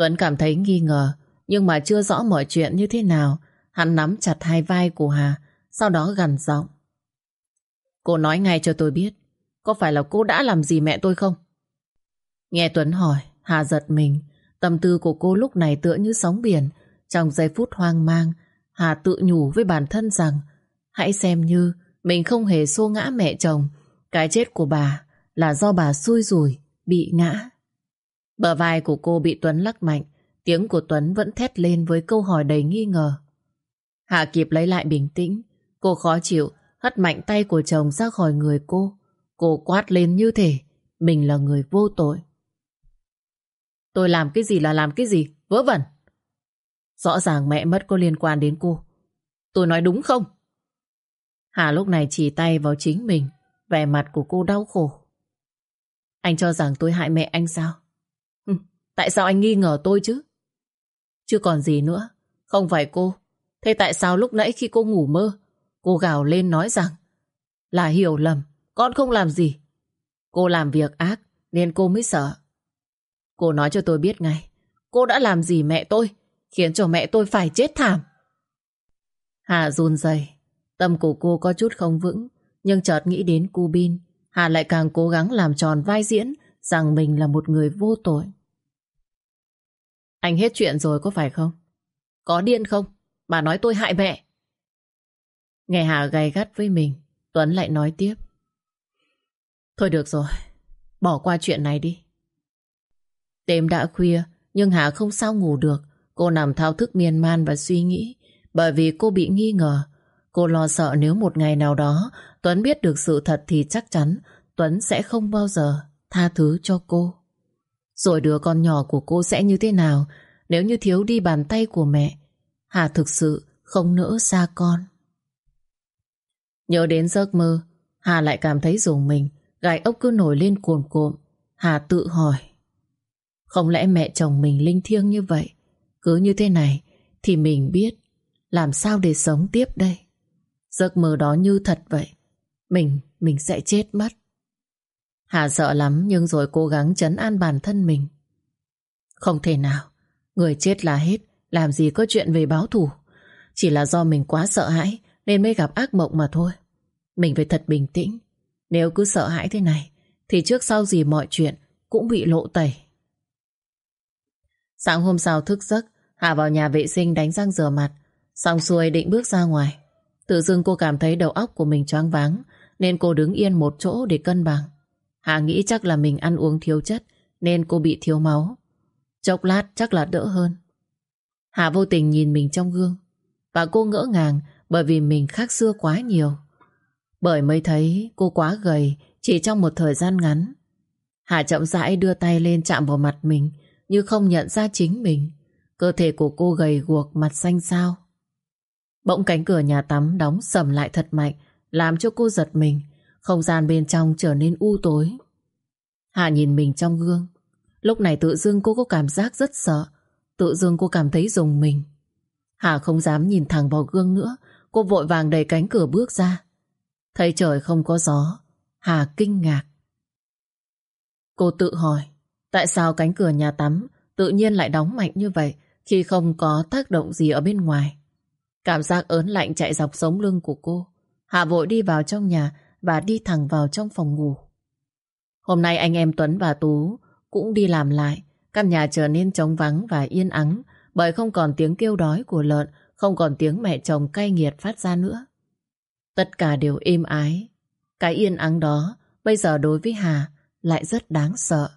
Tuấn cảm thấy nghi ngờ, Nhưng mà chưa rõ mọi chuyện như thế nào. Hắn nắm chặt hai vai của Hà, Sau đó gằn giọng. Cô nói ngay cho tôi biết, Có phải là cô đã làm gì mẹ tôi không? Nghe Tuấn hỏi, Hà giật mình. Tâm tư của cô lúc này tựa như sóng biển. Trong giây phút hoang mang, Hà tự nhủ với bản thân rằng, Hãy xem như Mình không hề xô ngã mẹ chồng. Cái chết của bà là do bà xui rủi, Bị ngã. Bờ vai của cô bị Tuấn lắc mạnh, Tiếng của Tuấn vẫn thét lên với câu hỏi đầy nghi ngờ. Hạ kịp lấy lại bình tĩnh, Cô khó chịu, Hất mạnh tay của chồng ra khỏi người cô. Cô quát lên như thể Mình là người vô tội. Tôi làm cái gì là làm cái gì, Vớ vẩn. Rõ ràng mẹ mất có liên quan đến cô. Tôi nói đúng không? Hà lúc này chỉ tay vào chính mình, Vẻ mặt của cô đau khổ. Anh cho rằng tôi hại mẹ anh sao? Tại sao anh nghi ngờ tôi chứ Chứ còn gì nữa Không phải cô Thế tại sao lúc nãy khi cô ngủ mơ Cô gào lên nói rằng Là hiểu lầm Con không làm gì Cô làm việc ác Nên cô mới sợ Cô nói cho tôi biết ngay. Cô đã làm gì mẹ tôi, khiến cho mẹ tôi phải chết thảm. Hà run rẩy, tâm của cô có chút không vững, nhưng chợt nghĩ đến cu Bin, Hà lại càng cố gắng làm tròn vai diễn rằng mình là một người vô tội. Anh hết chuyện rồi có phải không? Có điên không? Bà nói tôi hại mẹ. Nghe Hà gay gắt với mình, Tuấn lại nói tiếp. Thôi được rồi, bỏ qua chuyện này đi. Đêm đã khuya, nhưng Hà không sao ngủ được. Cô nằm thao thức miên man và suy nghĩ, bởi vì cô bị nghi ngờ. Cô lo sợ nếu một ngày nào đó Tuấn biết được sự thật thì chắc chắn Tuấn sẽ không bao giờ tha thứ cho cô. Rồi đứa con nhỏ của cô sẽ như thế nào nếu như thiếu đi bàn tay của mẹ? Hà thực sự không nỡ xa con. Nhớ đến giấc mơ, Hà lại cảm thấy rùng mình, gai ốc cứ nổi lên cuồn cuộn. Hà tự hỏi, không lẽ mẹ chồng mình linh thiêng như vậy? Cứ như thế này thì mình biết làm sao để sống tiếp đây. Giấc mơ đó như thật vậy. Mình, mình sẽ chết mất. Hà sợ lắm nhưng rồi cố gắng chấn an bản thân mình. Không thể nào. Người chết là hết. Làm gì có chuyện về báo thù. Chỉ là do mình quá sợ hãi nên mới gặp ác mộng mà thôi. Mình phải thật bình tĩnh. Nếu cứ sợ hãi thế này, thì trước sau gì mọi chuyện cũng bị lộ tẩy. Sáng hôm sau thức giấc, Hà vào nhà vệ sinh đánh răng rửa mặt, Xong xuôi định bước ra ngoài Tự dưng cô cảm thấy đầu óc của mình choáng váng, Nên cô đứng yên một chỗ để cân bằng Hà nghĩ chắc là mình ăn uống thiếu chất, Nên cô bị thiếu máu. Chốc lát chắc là đỡ hơn. Hà vô tình nhìn mình trong gương, Và cô ngỡ ngàng Bởi vì mình khác xưa quá nhiều. Bởi mới thấy cô quá gầy Chỉ trong một thời gian ngắn. Hà chậm rãi đưa tay lên chạm vào mặt mình, Như không nhận ra chính mình. Cơ thể của cô gầy guộc, mặt xanh xao. Bỗng cánh cửa nhà tắm đóng sầm lại thật mạnh, Làm cho cô giật mình. Không gian bên trong trở nên u tối. Hà nhìn mình trong gương. Lúc này tự dưng cô có cảm giác rất sợ. Tự dưng cô cảm thấy dùng mình. Hà không dám nhìn thẳng vào gương nữa. Cô vội vàng đẩy cánh cửa bước ra. Thấy trời không có gió Hà kinh ngạc. Cô tự hỏi, Tại sao cánh cửa nhà tắm Tự nhiên lại đóng mạnh như vậy Khi không có tác động gì ở bên ngoài? Cảm giác ớn lạnh chạy dọc sống lưng của cô. Hạ vội đi vào trong nhà và đi thẳng vào trong phòng ngủ. Hôm nay anh em Tuấn và Tú cũng đi làm lại. Căn nhà trở nên trống vắng và yên ắng bởi không còn tiếng kêu đói của lợn, không còn tiếng mẹ chồng cay nghiệt phát ra nữa. Tất cả đều êm ái. Cái yên ắng đó bây giờ đối với Hà lại rất đáng sợ.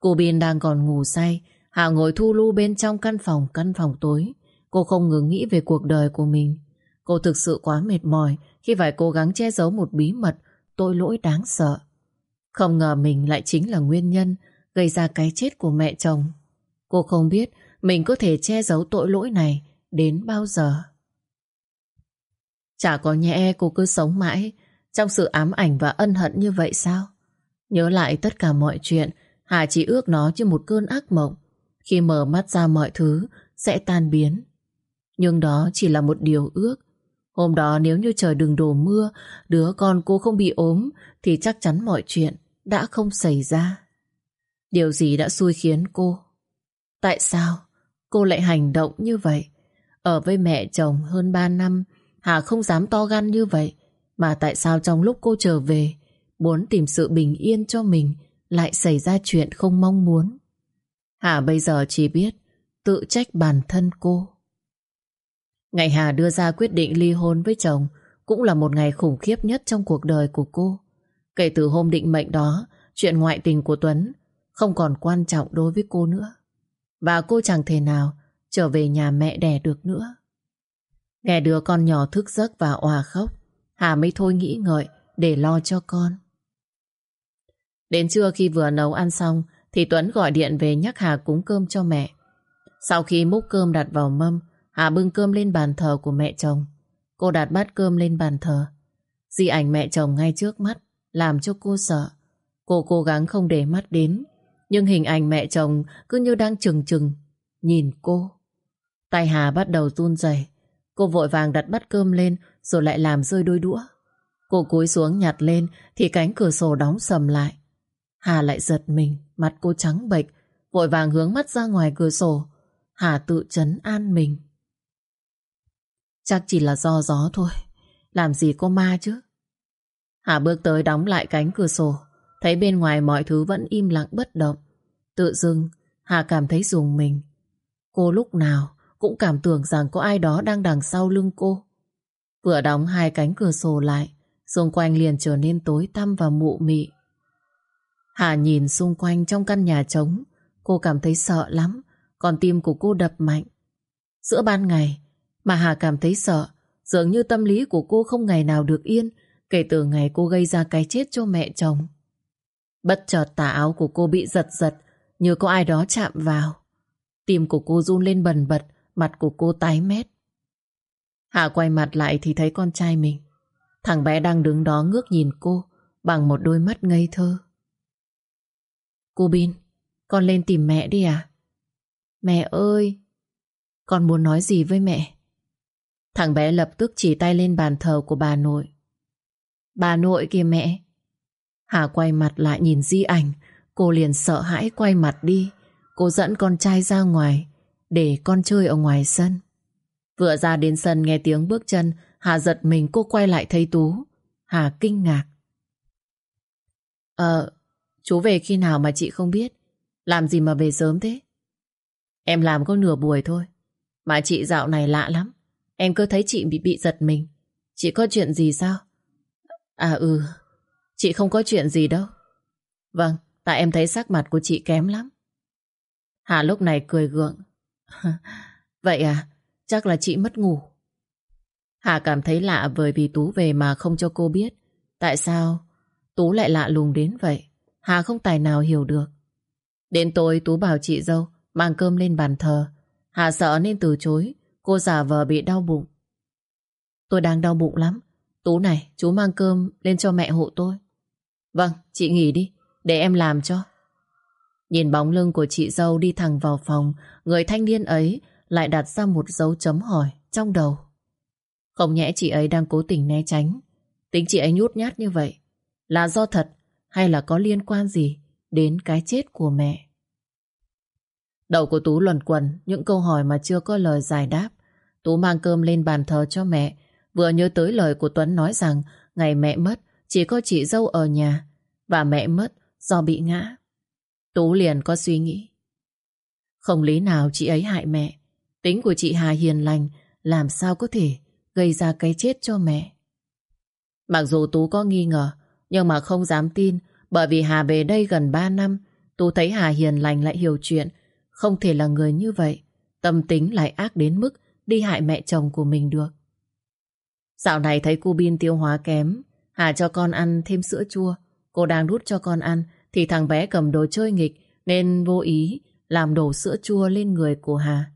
Cô Bin đang còn ngủ say, Hà ngồi thu lưu bên trong căn phòng, căn phòng tối. Cô không ngừng nghĩ về cuộc đời của mình. Cô thực sự quá mệt mỏi khi phải cố gắng che giấu một bí mật tội lỗi đáng sợ. Không ngờ mình lại chính là nguyên nhân gây ra cái chết của mẹ chồng. Cô không biết mình có thể che giấu tội lỗi này đến bao giờ. Chả có nhẽ cô cứ sống mãi trong sự ám ảnh và ân hận như vậy sao? Nhớ lại tất cả mọi chuyện, Hà chỉ ước nó như một cơn ác mộng. Khi mở mắt ra mọi thứ sẽ tan biến. Nhưng đó chỉ là một điều ước. Hôm đó nếu như trời đừng đổ mưa, đứa con cô không bị ốm, thì chắc chắn mọi chuyện đã không xảy ra. Điều gì đã xui khiến cô? Tại sao cô lại hành động như vậy? Ở với mẹ chồng hơn 3 năm, Hà không dám to gan như vậy. Mà tại sao trong lúc cô trở về, muốn tìm sự bình yên cho mình, lại xảy ra chuyện không mong muốn? Hà bây giờ chỉ biết tự trách bản thân cô. Ngày Hà đưa ra quyết định ly hôn với chồng cũng là một ngày khủng khiếp nhất trong cuộc đời của cô. Kể từ hôm định mệnh đó, chuyện ngoại tình của Tuấn không còn quan trọng đối với cô nữa. Và cô chẳng thể nào trở về nhà mẹ đẻ được nữa. Nghe đứa con nhỏ thức giấc và òa khóc, Hà mới thôi nghĩ ngợi để lo cho con. Đến trưa khi vừa nấu ăn xong thì Tuấn gọi điện về nhắc Hà cúng cơm cho mẹ. Sau khi múc cơm đặt vào mâm, Hà bưng cơm lên bàn thờ của mẹ chồng. Cô đặt bát cơm lên bàn thờ. Di ảnh mẹ chồng ngay trước mắt, làm cho cô sợ. Cô cố gắng không để mắt đến, nhưng hình ảnh mẹ chồng cứ như đang chừng chừng, nhìn cô. Tay Hà bắt đầu run rẩy. Cô vội vàng đặt bát cơm lên rồi lại làm rơi đôi đũa. Cô cúi xuống nhặt lên thì cánh cửa sổ đóng sầm lại. Hà lại giật mình, mặt cô trắng bệch, Vội vàng hướng mắt ra ngoài cửa sổ Hà tự chấn an mình Chắc chỉ là do gió thôi. Làm gì có ma chứ? Hà bước tới đóng lại cánh cửa sổ. Thấy bên ngoài mọi thứ vẫn im lặng bất động. Tự dưng Hà cảm thấy dùng mình. Cô lúc nào cũng cảm tưởng rằng có ai đó đang đằng sau lưng cô. Vừa đóng hai cánh cửa sổ lại, Xung quanh liền trở nên tối tăm và mụ mị. Hà nhìn xung quanh trong căn nhà trống. Cô cảm thấy sợ lắm, Còn tim của cô đập mạnh. Giữa ban ngày mà Hà cảm thấy sợ, Dường như tâm lý của cô không ngày nào được yên Kể từ ngày cô gây ra cái chết cho mẹ chồng. Bất chợt tà áo của cô bị giật giật, Như có ai đó chạm vào. Tim của cô run lên bần bật, Mặt của cô tái mét. Hà quay mặt lại thì thấy con trai mình. Thằng bé đang đứng đó ngước nhìn cô, Bằng một đôi mắt ngây thơ. Cô Bin, Con lên tìm mẹ đi à? Mẹ ơi, Con muốn nói gì với mẹ? Thằng bé lập tức chỉ tay lên bàn thờ của bà nội. Bà nội kìa mẹ. Hà quay mặt lại nhìn di ảnh. Cô liền sợ hãi quay mặt đi. Cô dẫn con trai ra ngoài, Để con chơi ở ngoài sân. Vừa ra đến sân nghe tiếng bước chân, Hà giật mình cô quay lại thấy Tú. Hà kinh ngạc. Ờ Chú về khi nào mà chị không biết? Làm gì mà về sớm thế? Em làm có nửa buổi thôi, Mà chị dạo này lạ lắm. Em cứ thấy chị bị bị giật mình. Chị có chuyện gì sao? À ừ. Chị không có chuyện gì đâu. Vâng Tại em thấy sắc mặt của chị kém lắm. Hà lúc này cười gượng. [laughs] Vậy à Chắc là chị mất ngủ. Hà cảm thấy lạ bởi vì Tú về mà không cho cô biết. Tại sao Tú lại lạ lùng đến vậy? Hà không tài nào hiểu được. Đến tối Tú bảo chị dâu, Mang cơm lên bàn thờ. Hà sợ nên từ chối. Cô giả vờ bị đau bụng. Tôi đang đau bụng lắm. Tú này, chú mang cơm lên cho mẹ hộ tôi. Vâng chị nghỉ đi, Để em làm cho. Nhìn bóng lưng của chị dâu đi thẳng vào phòng, Người thanh niên ấy Lại đặt ra một dấu chấm hỏi Trong đầu. Không nhẽ chị ấy đang cố tình né tránh. Tính chị ấy nhút nhát như vậy, Là do thật hay là có liên quan gì đến cái chết của mẹ. Đầu của Tú luẩn quẩn những câu hỏi mà chưa có lời giải đáp. Tú mang cơm lên bàn thờ cho mẹ, vừa nhớ tới lời của Tuấn nói rằng ngày mẹ mất chỉ có chị dâu ở nhà và mẹ mất do bị ngã. Tú liền có suy nghĩ. Không lý nào chị ấy hại mẹ. Tính của chị Hà hiền lành làm sao có thể gây ra cái chết cho mẹ. Mặc dù Tú có nghi ngờ nhưng mà không dám tin bởi vì Hà về đây gần 3 năm Tú thấy Hà hiền lành lại hiểu chuyện không thể là người như vậy, Tâm tính lại ác đến mức Đi hại mẹ chồng của mình được. Dạo này thấy cô Bin tiêu hóa kém, Hà cho con ăn thêm sữa chua. Cô đang đút cho con ăn Thì thằng bé cầm đồ chơi nghịch Nên vô ý làm đổ sữa chua lên người của Hà.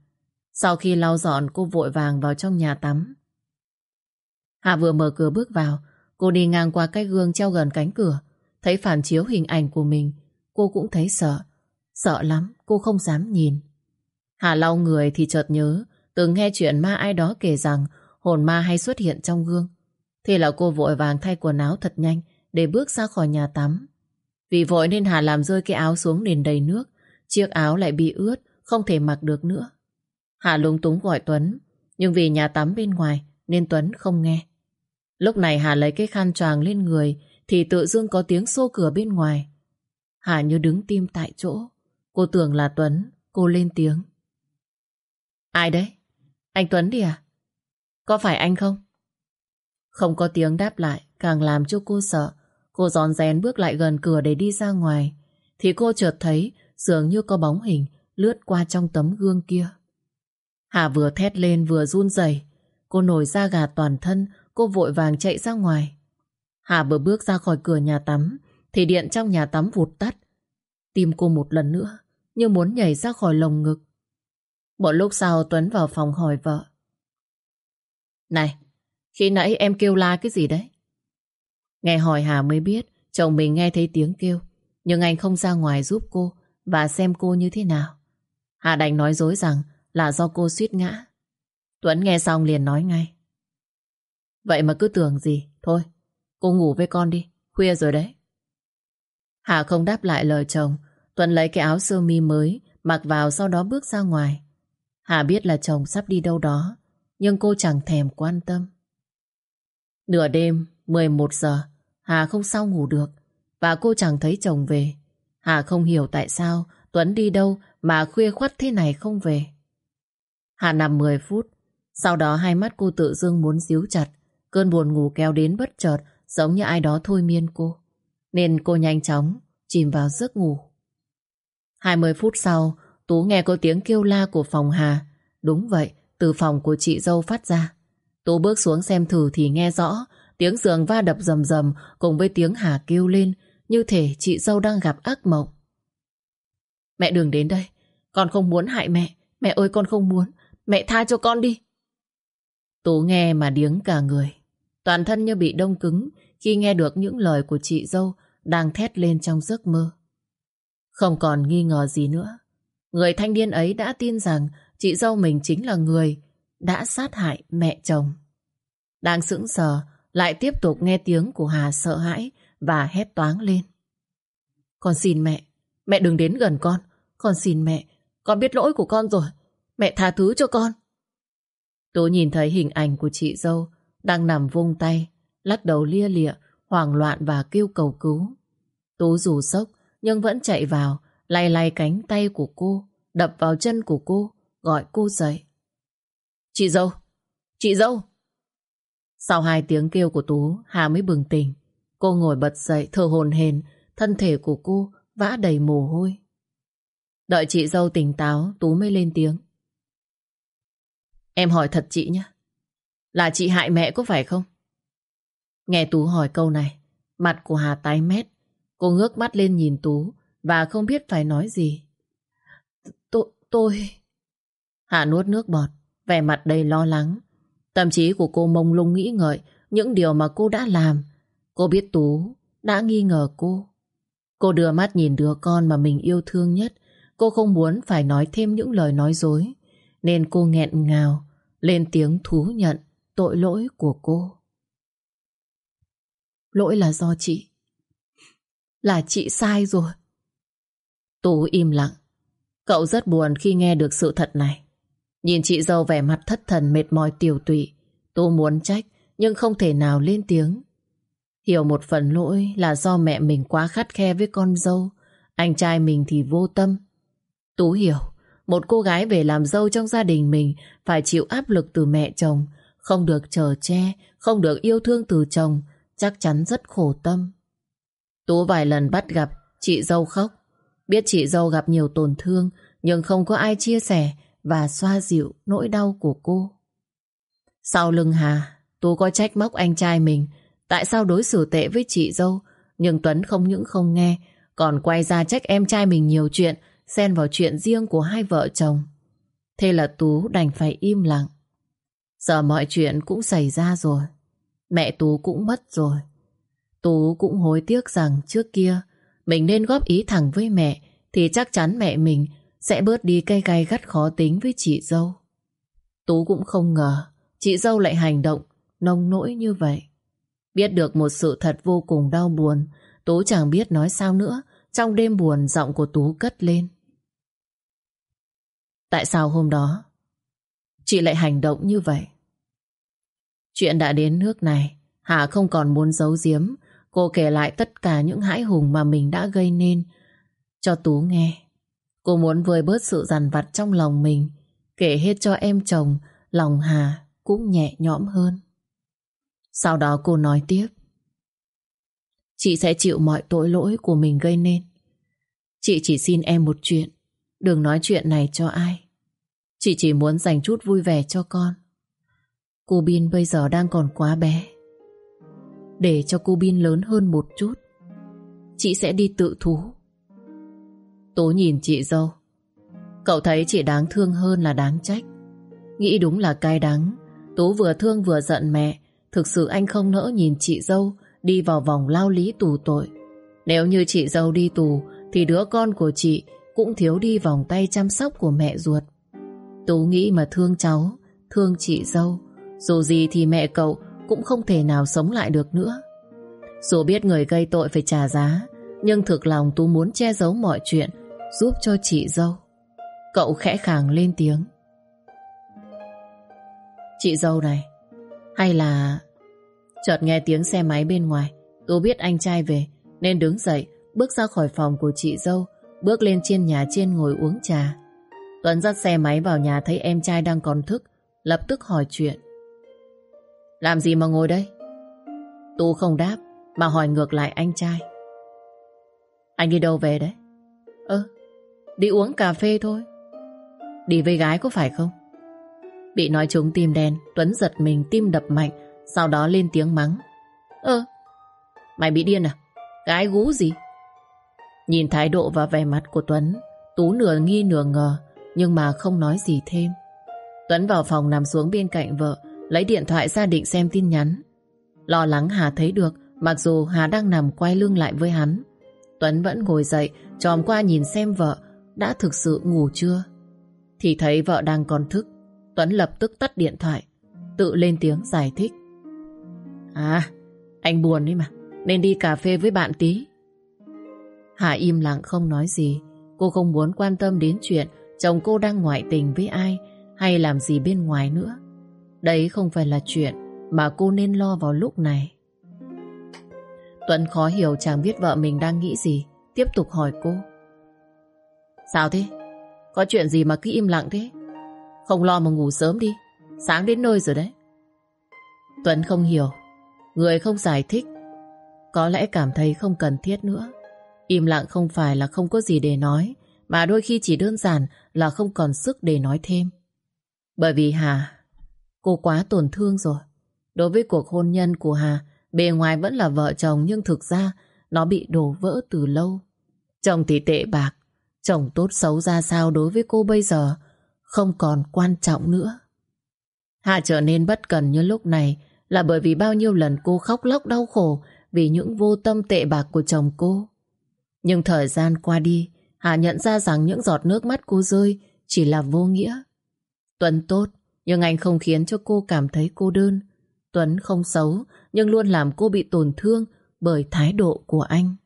Sau khi lau dọn, cô vội vàng vào trong nhà tắm. Hà vừa mở cửa bước vào, Cô đi ngang qua cái gương treo gần cánh cửa, Thấy phản chiếu hình ảnh của mình. Cô cũng thấy sợ Sợ lắm cô không dám nhìn. Hà lau người thì chợt nhớ Từng nghe chuyện ma ai đó kể rằng Hồn ma hay xuất hiện trong gương. Thế là cô vội vàng thay quần áo thật nhanh Để bước ra khỏi nhà tắm. Vì vội nên Hà làm rơi cái áo xuống nền đầy nước, Chiếc áo lại bị ướt, Không thể mặc được nữa. Hà lúng túng gọi Tuấn, Nhưng vì nhà tắm bên ngoài Nên Tuấn không nghe. Lúc này Hà lấy cái khăn choàng lên người thì tự dưng có tiếng xô cửa bên ngoài. Hà như đứng tim tại chỗ. Cô tưởng là Tuấn, cô lên tiếng. Ai đấy? Anh Tuấn đi à? Có phải anh không? Không có tiếng đáp lại, càng làm cho cô sợ. Cô giòn rén bước lại gần cửa để đi ra ngoài. Thì cô chợt thấy dường như có bóng hình lướt qua trong tấm gương kia. Hà vừa thét lên vừa run rẩy, Cô nổi da gà toàn thân, cô vội vàng chạy ra ngoài. Hà vừa bước ra khỏi cửa nhà tắm thì điện trong nhà tắm vụt tắt. Tim cô một lần nữa như muốn nhảy ra khỏi lồng ngực. Một lúc sau Tuấn vào phòng hỏi vợ. Này, khi nãy em kêu la cái gì đấy? Nghe hỏi Hà mới biết chồng mình nghe thấy tiếng kêu nhưng anh không ra ngoài giúp cô và xem cô như thế nào. Hà đành nói dối rằng là do cô suýt ngã. Tuấn nghe xong liền nói ngay. Vậy mà cứ tưởng gì, thôi Cô ngủ với con đi, khuya rồi đấy. Hà không đáp lại lời chồng. Tuấn lấy cái áo sơ mi mới mặc vào sau đó bước ra ngoài. Hà biết là chồng sắp đi đâu đó, nhưng cô chẳng thèm quan tâm. Nửa đêm, 11 giờ, Hà không sao ngủ được, và cô chẳng thấy chồng về. Hà không hiểu tại sao Tuấn đi đâu mà khuya khoắt thế này không về. Hà nằm 10 phút, sau đó hai mắt cô tự dưng muốn díu chặt. Cơn buồn ngủ kéo đến bất chợt giống như ai đó thôi miên cô. Nên cô nhanh chóng chìm vào giấc ngủ. 20 phút sau, Tú nghe có tiếng kêu la của phòng Hà. Đúng vậy, từ phòng của chị dâu phát ra. Tú bước xuống xem thử thì nghe rõ tiếng giường va đập rầm rầm cùng với tiếng Hà kêu lên như thể chị dâu đang gặp ác mộng. Mẹ đừng đến đây. Con không muốn hại mẹ. Mẹ ơi con không muốn. Mẹ tha cho con đi. Tú nghe mà điếng cả người. Toàn thân như bị đông cứng khi nghe được những lời của chị dâu đang thét lên trong giấc mơ. Không còn nghi ngờ gì nữa. Người thanh niên ấy đã tin rằng chị dâu mình chính là người đã sát hại mẹ chồng. Đang sững sờ, lại tiếp tục nghe tiếng của Hà sợ hãi và hét toáng lên. Con xin mẹ, mẹ đừng đến gần con. Con xin mẹ, con biết lỗi của con rồi. Mẹ tha thứ cho con. Tú nhìn thấy hình ảnh của chị dâu đang nằm vung tay, lắc đầu lia lịa, hoảng loạn và kêu cầu cứu. Tú dù sốc nhưng vẫn chạy vào, lay lay cánh tay của cô, đập vào chân của cô, gọi cô dậy. Chị dâu! Chị dâu! Sau hai tiếng kêu của Tú, Hà mới bừng tỉnh. Cô ngồi bật dậy, thở hồn hền, thân thể của cô vã đầy mồ hôi. Đợi chị dâu tỉnh táo, Tú mới lên tiếng. Em hỏi thật chị nhé. Là chị hại mẹ có phải không? Nghe Tú hỏi câu này, mặt của Hà tái mét. Cô ngước mắt lên nhìn Tú và không biết phải nói gì. Tôi... tôi... Hạ nuốt nước bọt, vẻ mặt đầy lo lắng. Tâm trí của cô mông lung nghĩ ngợi những điều mà cô đã làm. Cô biết Tú đã nghi ngờ cô. Cô đưa mắt nhìn đứa con mà mình yêu thương nhất. Cô không muốn phải nói thêm những lời nói dối. Nên cô nghẹn ngào, lên tiếng thú nhận tội lỗi của cô. Lỗi là do chị. Là chị sai rồi. Tú im lặng. Cậu rất buồn khi nghe được sự thật này. Nhìn chị dâu vẻ mặt thất thần mệt mỏi tiểu tụy. Tú muốn trách nhưng không thể nào lên tiếng. Hiểu một phần lỗi là do mẹ mình quá khắt khe với con dâu. Anh trai mình thì vô tâm. Tú hiểu, một cô gái về làm dâu trong gia đình mình phải chịu áp lực từ mẹ chồng, không được chờ che, không được yêu thương từ chồng, chắc chắn rất khổ tâm. Tú vài lần bắt gặp chị dâu khóc, biết chị dâu gặp nhiều tổn thương nhưng không có ai chia sẻ và xoa dịu nỗi đau của cô. Sau lưng Hà, Tú có trách móc anh trai mình. Tại sao đối xử tệ với chị dâu? Nhưng Tuấn không những không nghe Còn quay ra trách em trai mình nhiều chuyện Xen vào chuyện riêng của hai vợ chồng. Thế là Tú đành phải im lặng. Giờ mọi chuyện cũng xảy ra rồi. Mẹ Tú cũng mất rồi. Tú cũng hối tiếc rằng trước kia, Mình nên góp ý thẳng với mẹ, Thì chắc chắn mẹ mình Sẽ bớt đi cay cay gắt khó tính với chị dâu. Tú cũng không ngờ, Chị dâu lại hành động Nông nỗi như vậy. Biết được một sự thật vô cùng đau buồn, Tú chẳng biết nói sao nữa, Trong đêm buồn giọng của Tú cất lên. Tại sao hôm đó Chị lại hành động như vậy? Chuyện đã đến nước này, Hà không còn muốn giấu giếm Cô kể lại tất cả những hãi hùng Mà mình đã gây nên. Cho Tú nghe. Cô muốn vơi bớt sự dằn vặt trong lòng mình. Kể hết cho em chồng, Lòng Hà cũng nhẹ nhõm hơn. Sau đó cô nói tiếp. Chị sẽ chịu mọi tội lỗi của mình gây nên. Chị chỉ xin em một chuyện. Đừng nói chuyện này cho ai. Chị chỉ muốn dành chút vui vẻ cho con. Cô Bin bây giờ đang còn quá bé. Để cho cô Bin lớn hơn một chút. Chị sẽ đi tự thú. Tố nhìn chị dâu. Cậu thấy chị đáng thương hơn là đáng trách. Nghĩ đúng là cay đắng. Tố vừa thương vừa giận mẹ. Thực sự anh không nỡ nhìn chị dâu Đi vào vòng lao lý tù tội. Nếu như chị dâu đi tù, Thì đứa con của chị Cũng thiếu đi vòng tay chăm sóc của mẹ ruột. Tố nghĩ mà thương cháu, Thương chị dâu. Dù gì thì mẹ cậu cũng không thể nào sống lại được nữa Dù biết người gây tội phải trả giá Nhưng thực lòng Tú muốn che giấu mọi chuyện Giúp cho chị dâu Cậu khẽ khàng lên tiếng. Chị dâu này, hay là... Chợt nghe tiếng xe máy bên ngoài, Tú biết anh trai về, nên đứng dậy, bước ra khỏi phòng của chị dâu, bước lên trên nhà trên ngồi uống trà. Tuấn dắt xe máy vào nhà thấy em trai đang còn thức, lập tức hỏi chuyện. Làm gì mà ngồi đây? Tú không đáp, mà hỏi ngược lại anh trai. Anh đi đâu về đấy? Ơ, đi uống cà phê thôi. Đi với gái có phải không? Bị nói trúng tim đen, Tuấn giật mình tim đập mạnh, sau đó lên tiếng mắng. Ơ, mày bị điên à? Gái gú gì? Nhìn thái độ và vẻ mặt của Tuấn, Tú nửa nghi nửa ngờ, nhưng mà không nói gì thêm. Tuấn vào phòng nằm xuống bên cạnh vợ, lấy điện thoại ra định xem tin nhắn. Lo lắng Hà thấy được, mặc dù Hà đang nằm quay lưng lại với hắn. Tuấn vẫn ngồi dậy, tròm qua nhìn xem vợ đã thực sự ngủ chưa. Thì thấy vợ đang còn thức, Tuấn lập tức tắt điện thoại, tự lên tiếng giải thích. À, anh buồn đấy mà, nên đi cà phê với bạn tí. Hà im lặng không nói gì, cô không muốn quan tâm đến chuyện chồng cô đang ngoại tình với ai hay làm gì bên ngoài nữa. Đấy không phải là chuyện mà cô nên lo vào lúc này. Tuấn khó hiểu chẳng biết vợ mình đang nghĩ gì, tiếp tục hỏi cô. Sao thế? Có chuyện gì mà cứ im lặng thế? Không lo mà ngủ sớm đi, sáng đến nơi rồi đấy. Tuấn không hiểu, người không giải thích, có lẽ cảm thấy không cần thiết nữa. Im lặng không phải là không có gì để nói, mà đôi khi chỉ đơn giản là không còn sức để nói thêm. Bởi vì Hà, cô quá tổn thương rồi. Đối với cuộc hôn nhân của Hà, bề ngoài vẫn là vợ chồng nhưng thực ra nó bị đổ vỡ từ lâu. Chồng thì tệ bạc, chồng tốt xấu ra sao đối với cô bây giờ không còn quan trọng nữa. Hà trở nên bất cần như lúc này là bởi vì bao nhiêu lần cô khóc lóc đau khổ vì những vô tâm tệ bạc của chồng cô. Nhưng thời gian qua đi, Hà nhận ra rằng những giọt nước mắt cô rơi chỉ là vô nghĩa. Tuấn tốt, nhưng anh không khiến cho cô cảm thấy cô đơn. Tuấn không xấu, nhưng luôn làm cô bị tổn thương bởi thái độ của anh.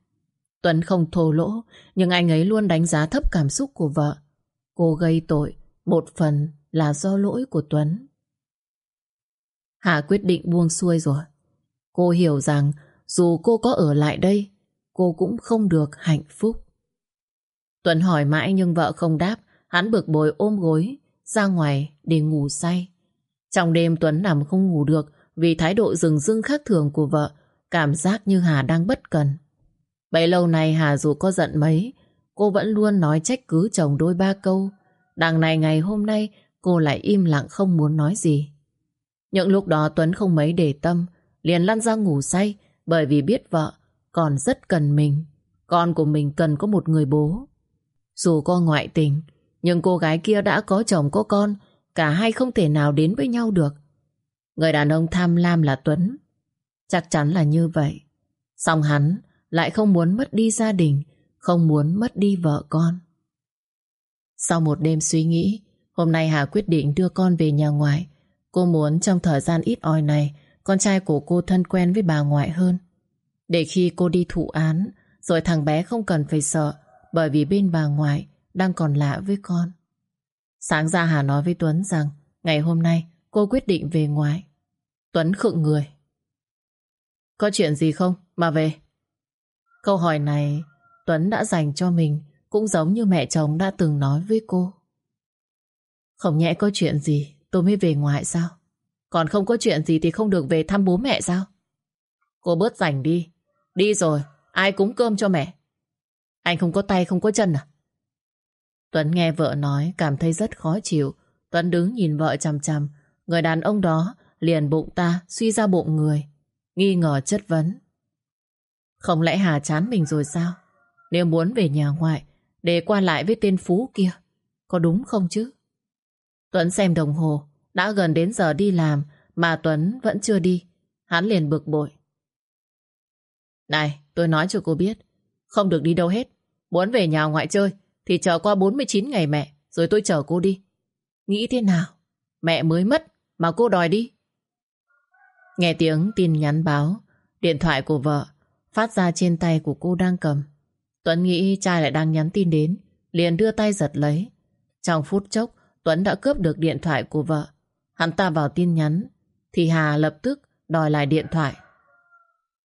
Tuấn không thô lỗ, nhưng anh ấy luôn đánh giá thấp cảm xúc của vợ. Cô gây tội, một phần là do lỗi của Tuấn. Hà quyết định buông xuôi rồi. Cô hiểu rằng dù cô có ở lại đây, cô cũng không được hạnh phúc. Tuấn hỏi mãi nhưng vợ không đáp, hắn bực bội ôm gối, ra ngoài để ngủ say. Trong đêm Tuấn nằm không ngủ được vì thái độ rừng rưng khác thường của vợ, cảm giác như Hà đang bất cần. Bấy lâu nay Hà dù có giận mấy, cô vẫn luôn nói trách cứ chồng đôi ba câu. Đằng này ngày hôm nay cô lại im lặng không muốn nói gì. Những lúc đó Tuấn không mấy để tâm, liền lăn ra ngủ say bởi vì biết vợ còn rất cần mình. Con của mình cần có một người bố. Dù có ngoại tình, nhưng cô gái kia đã có chồng có con, cả hai không thể nào đến với nhau được. Người đàn ông tham lam là Tuấn. Chắc chắn là như vậy. Xong hắn lại không muốn mất đi gia đình, không muốn mất đi vợ con. Sau một đêm suy nghĩ, hôm nay Hà quyết định đưa con về nhà ngoại. Cô muốn trong thời gian ít ỏi này, con trai của cô thân quen với bà ngoại hơn. Để khi cô đi thụ án, rồi thằng bé không cần phải sợ, bởi vì bên bà ngoại đang còn lạ với con. Sáng ra Hà nói với Tuấn rằng ngày hôm nay cô quyết định về ngoại. Tuấn khựng người. Có chuyện gì không mà về? Câu hỏi này Tuấn đã dành cho mình cũng giống như mẹ chồng đã từng nói với cô. Không nhẽ có chuyện gì tôi mới về ngoại sao? Còn không có chuyện gì thì không được về thăm bố mẹ sao? Cô bớt rảnh đi. Đi rồi, ai cúng cơm cho mẹ? Anh không có tay không có chân à? Tuấn nghe vợ nói cảm thấy rất khó chịu. Tuấn đứng nhìn vợ chằm chằm. Người đàn ông đó liền bụng ta suy ra bụng người. Nghi ngờ chất vấn. Không lẽ Hà chán mình rồi sao? Nếu muốn về nhà ngoại để qua lại với tên Phú kia. Có đúng không chứ? Tuấn xem đồng hồ. Đã gần đến giờ đi làm mà Tuấn vẫn chưa đi. Hắn liền bực bội. Này, tôi nói cho cô biết. Không được đi đâu hết. Muốn về nhà ngoại chơi thì chờ qua 49 ngày mẹ rồi tôi chở cô đi. Nghĩ thế nào? Mẹ mới mất mà cô đòi đi. Nghe tiếng tin nhắn báo điện thoại của vợ phát ra trên tay của cô đang cầm. Tuấn nghĩ trai lại đang nhắn tin đến liền đưa tay giật lấy. Trong phút chốc, Tuấn đã cướp được điện thoại của vợ. Hắn ta vào tin nhắn, thì Hà lập tức đòi lại điện thoại.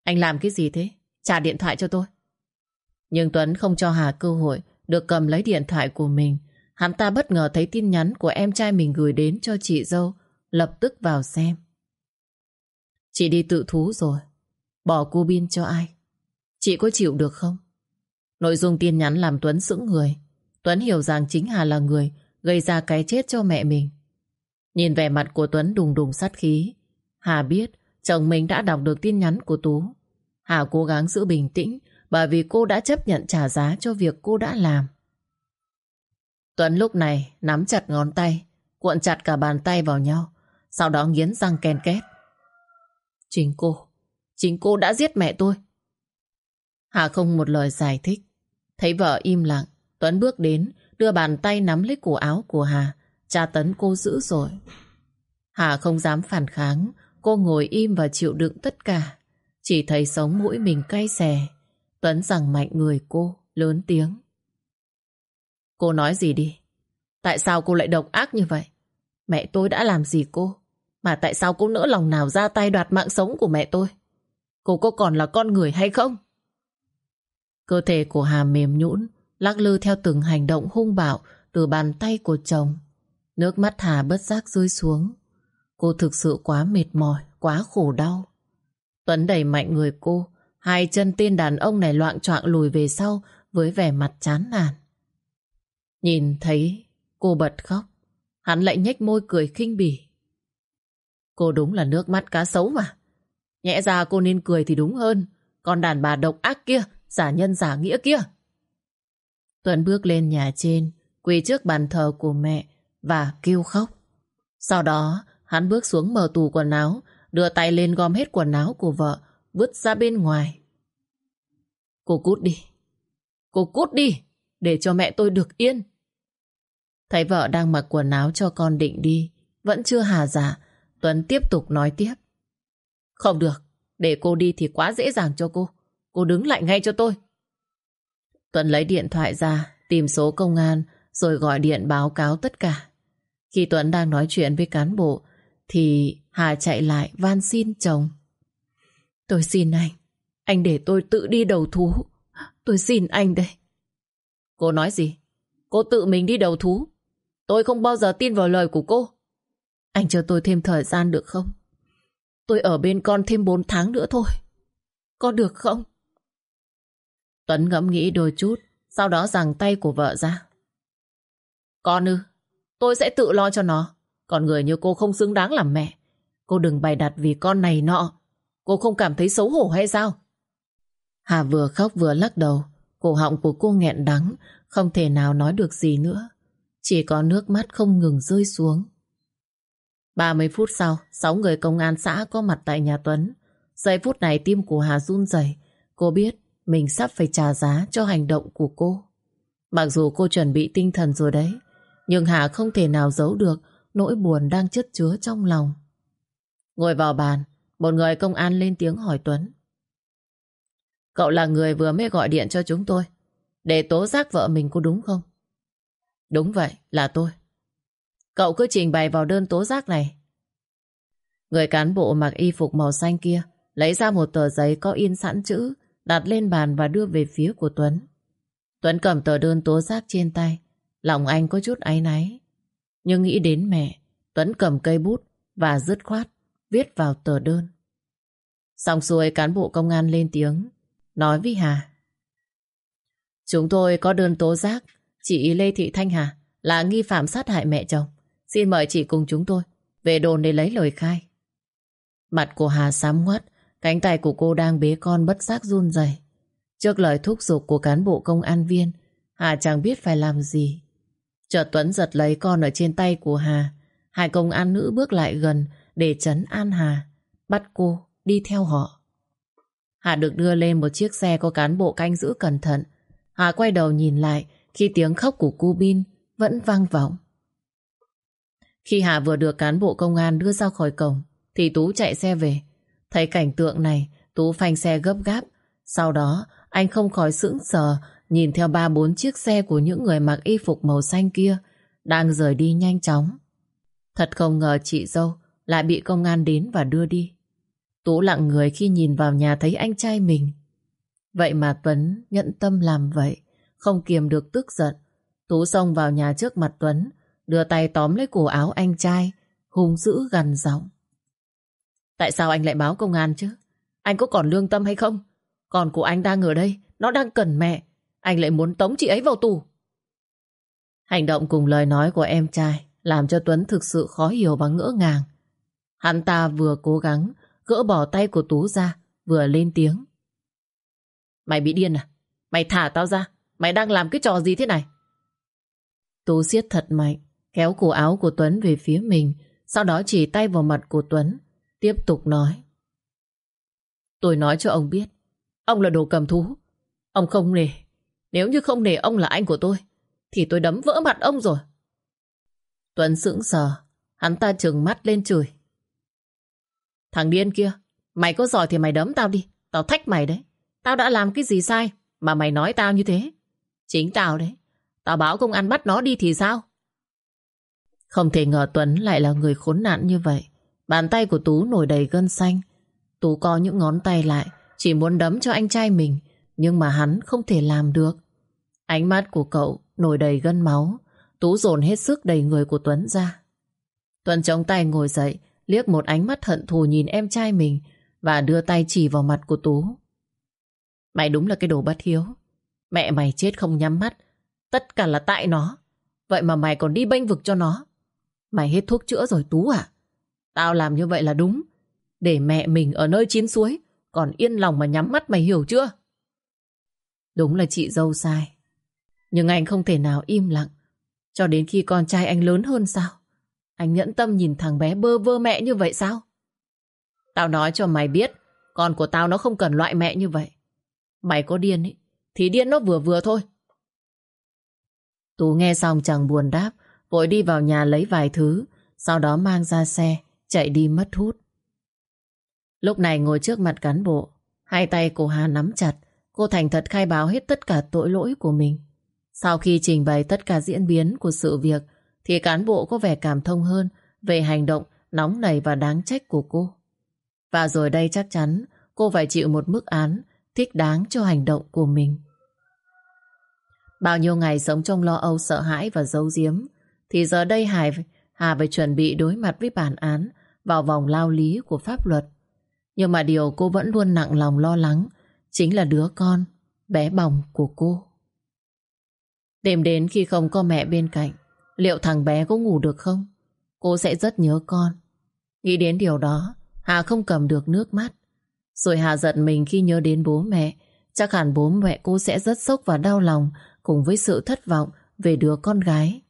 Anh làm cái gì thế? Trả điện thoại cho tôi. Nhưng Tuấn không cho Hà cơ hội được cầm lấy điện thoại của mình. Hắn ta bất ngờ thấy tin nhắn của em trai mình gửi đến cho chị dâu, lập tức vào xem. Chị đi tự thú rồi, bỏ cu bin cho ai? Chị có chịu được không? Nội dung tin nhắn làm Tuấn sững người. Tuấn hiểu rằng chính Hà là người gây ra cái chết cho mẹ mình. Nhìn vẻ mặt của Tuấn đùng đùng sát khí, Hà biết chồng mình đã đọc được tin nhắn của Tú. Hà cố gắng giữ bình tĩnh bởi vì cô đã chấp nhận trả giá cho việc cô đã làm. Tuấn lúc này nắm chặt ngón tay, cuộn chặt cả bàn tay vào nhau, sau đó nghiến răng ken két. Chính cô, chính cô đã giết mẹ tôi. Hà không một lời giải thích. Thấy vợ im lặng, Tuấn bước đến, đưa bàn tay nắm lấy cổ áo của Hà, tra tấn cô dữ rồi. Hà không dám phản kháng, cô ngồi im và chịu đựng tất cả. Chỉ thấy sống mũi mình cay xè. Tuấn rằng mạnh người cô, lớn tiếng. Cô nói gì đi? Tại sao cô lại độc ác như vậy? Mẹ tôi đã làm gì cô? Mà tại sao cô nỡ lòng nào ra tay đoạt mạng sống của mẹ tôi? Cô có còn là con người hay không? Cơ thể của Hà mềm nhũn, lắc lư theo từng hành động hung bạo từ bàn tay của chồng. Nước mắt Hà bất giác rơi xuống. Cô thực sự quá mệt mỏi, quá khổ đau. Tuấn đẩy mạnh người cô, hai chân tên đàn ông này loạn choạng lùi về sau với vẻ mặt chán nản. Nhìn thấy cô bật khóc, hắn lại nhếch môi cười khinh bỉ. Cô đúng là nước mắt cá sấu mà. Nhẽ ra cô nên cười thì đúng hơn, còn đàn bà độc ác kia giả nhân giả nghĩa kia. Tuấn bước lên nhà trên, quỳ trước bàn thờ của mẹ và kêu khóc. Sau đó, hắn bước xuống mở tủ quần áo, đưa tay lên gom hết quần áo của vợ, vứt ra bên ngoài. Cô cút đi. Cô cút đi, để cho mẹ tôi được yên. Thấy vợ đang mặc quần áo cho con định đi, vẫn chưa hà giả, Tuấn tiếp tục nói tiếp. Không được, để cô đi thì quá dễ dàng cho cô. Cô đứng lại ngay cho tôi. Tuấn lấy điện thoại ra, tìm số công an, rồi gọi điện báo cáo tất cả. Khi Tuấn đang nói chuyện với cán bộ, thì Hà chạy lại van xin chồng. Tôi xin anh, anh để tôi tự đi đầu thú. Tôi xin anh đây. Cô nói gì? Cô tự mình đi đầu thú. Tôi không bao giờ tin vào lời của cô. Anh cho tôi thêm thời gian được không? Tôi ở bên con thêm 4 tháng nữa thôi. Có được không? Tuấn ngẫm nghĩ đôi chút, sau đó giằng tay của vợ ra. Con ư, tôi sẽ tự lo cho nó. Còn người như cô không xứng đáng làm mẹ. Cô đừng bày đặt vì con này nọ. Cô không cảm thấy xấu hổ hay sao? Hà vừa khóc vừa lắc đầu. Cổ họng của cô nghẹn đắng, không thể nào nói được gì nữa. Chỉ có nước mắt không ngừng rơi xuống. 30 phút sau, 6 người công an xã có mặt tại nhà Tuấn. Giây phút này tim của Hà run rẩy. Cô biết mình sắp phải trả giá cho hành động của cô. Mặc dù cô chuẩn bị tinh thần rồi đấy, nhưng Hà không thể nào giấu được nỗi buồn đang chất chứa trong lòng. Ngồi vào bàn, một người công an lên tiếng hỏi Tuấn. Cậu là người vừa mới gọi điện cho chúng tôi để tố giác vợ mình có đúng không? Đúng vậy, là tôi. Cậu cứ trình bày vào đơn tố giác này. Người cán bộ mặc y phục màu xanh kia lấy ra một tờ giấy có in sẵn chữ đặt lên bàn và đưa về phía của Tuấn. Tuấn cầm tờ đơn tố giác trên tay. Lòng anh có chút áy náy. Nhưng nghĩ đến mẹ, Tuấn cầm cây bút và dứt khoát viết vào tờ đơn. Xong xuôi cán bộ công an lên tiếng, nói với Hà. Chúng tôi có đơn tố giác chị Lê Thị Thanh Hà là nghi phạm sát hại mẹ chồng. Xin mời chị cùng chúng tôi về đồn để lấy lời khai. Mặt của Hà sám ngoắt, cánh tay của cô đang bế con bất giác run rẩy. Trước lời thúc giục của cán bộ công an viên, Hà chẳng biết phải làm gì. Chợt Tuấn giật lấy con ở trên tay của Hà. Hai công an nữ bước lại gần để chấn an Hà, bắt cô đi theo họ. Hà được đưa lên một chiếc xe có cán bộ canh giữ cẩn thận. Hà quay đầu nhìn lại khi tiếng khóc của cô Bin vẫn vang vọng. Khi Hà vừa được cán bộ công an đưa ra khỏi cổng, thì Tú chạy xe về. Thấy cảnh tượng này, Tú phanh xe gấp gáp. Sau đó, anh không khỏi sững sờ nhìn theo ba bốn chiếc xe của những người mặc y phục màu xanh kia đang rời đi nhanh chóng. Thật không ngờ chị dâu lại bị công an đến và đưa đi. Tú lặng người khi nhìn vào nhà thấy anh trai mình. Vậy mà Tuấn nhận tâm làm vậy, không kiềm được tức giận. Tú xông vào nhà trước mặt Tuấn, đưa tay tóm lấy cổ áo anh trai, hung dữ gằn giọng. Tại sao anh lại báo công an chứ? Anh có còn lương tâm hay không? Còn của anh đang ở đây, nó đang cần mẹ. Anh lại muốn tống chị ấy vào tù. Hành động cùng lời nói của em trai làm cho Tuấn thực sự khó hiểu và ngỡ ngàng. Hắn ta vừa cố gắng gỡ bỏ tay của Tú ra, vừa lên tiếng. Mày bị điên à? Mày thả tao ra. Mày đang làm cái trò gì thế này? Tú siết thật mạnh, kéo cổ áo của Tuấn về phía mình, sau đó chỉ tay vào mặt của Tuấn, tiếp tục nói. Tôi nói cho ông biết, ông là đồ cầm thú. Ông không nể. Nếu như không nể ông là anh của tôi, thì tôi đấm vỡ mặt ông rồi. Tuấn sững sờ, hắn ta trừng mắt lên chửi. Thằng điên kia, mày có giỏi thì mày đấm tao đi, tao thách mày đấy. Tao đã làm cái gì sai mà mày nói tao như thế? Chính tao đấy. Tao báo công an bắt nó đi thì sao? Không thể ngờ Tuấn lại là người khốn nạn như vậy. Bàn tay của Tú nổi đầy gân xanh. Tú co những ngón tay lại, chỉ muốn đấm cho anh trai mình, nhưng mà hắn không thể làm được. Ánh mắt của cậu nổi đầy gân máu. Tú dồn hết sức đầy người của Tuấn ra. Tuấn chống tay ngồi dậy, liếc một ánh mắt hận thù nhìn em trai mình và đưa tay chỉ vào mặt của Tú. Mày đúng là cái đồ bất hiếu. Mẹ mày chết không nhắm mắt. Tất cả là tại nó. Vậy mà mày còn đi bênh vực cho nó. Mày hết thuốc chữa rồi, Tú à? Tao làm như vậy là đúng. Để mẹ mình ở nơi chín suối, còn yên lòng mà nhắm mắt mày hiểu chưa? Đúng là chị dâu sai. Nhưng anh không thể nào im lặng cho đến khi con trai anh lớn hơn sao? Anh nhẫn tâm nhìn thằng bé bơ vơ mẹ như vậy sao? Tao nói cho mày biết, con của tao nó không cần loại mẹ như vậy. Mày có điên ấy thì điên nó vừa vừa thôi. Tú nghe xong chẳng buồn đáp, vội đi vào nhà lấy vài thứ, sau đó mang ra xe, chạy đi mất hút. Lúc này ngồi trước mặt cán bộ, hai tay cô Hà nắm chặt, cô thành thật khai báo hết tất cả tội lỗi của mình. Sau khi trình bày tất cả diễn biến của sự việc thì cán bộ có vẻ cảm thông hơn về hành động nóng nảy và đáng trách của cô. Và rồi đây chắc chắn cô phải chịu một mức án thích đáng cho hành động của mình. Bao nhiêu ngày sống trong lo âu, sợ hãi và giấu giếm, thì giờ đây Hải Hà phải chuẩn bị đối mặt với bản án vào vòng lao lý của pháp luật. Nhưng mà điều cô vẫn luôn nặng lòng lo lắng chính là đứa con, bé bỏng của cô. Đêm đến khi không có mẹ bên cạnh liệu thằng bé có ngủ được không? Cô sẽ rất nhớ con. Nghĩ đến điều đó, Hà không cầm được nước mắt. Rồi Hà giận mình khi nhớ đến bố mẹ. Chắc hẳn bố mẹ cô sẽ rất sốc và đau lòng cùng với sự thất vọng về đứa con gái.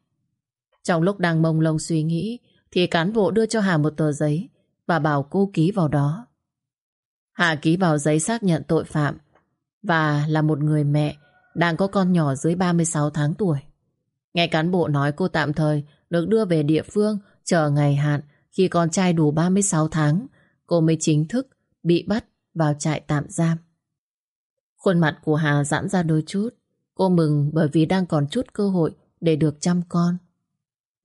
Trong lúc đang mông lung suy nghĩ, thì cán bộ đưa cho Hà một tờ giấy và bảo cô ký vào đó. Hà ký vào giấy xác nhận tội phạm và là một người mẹ đang có con nhỏ dưới 36 tháng tuổi. Nghe cán bộ nói cô tạm thời được đưa về địa phương chờ ngày hạn khi con trai đủ 36 tháng cô mới chính thức bị bắt vào trại tạm giam. Khuôn mặt của Hà giãn ra đôi chút. Cô mừng bởi vì đang còn chút cơ hội để được chăm con.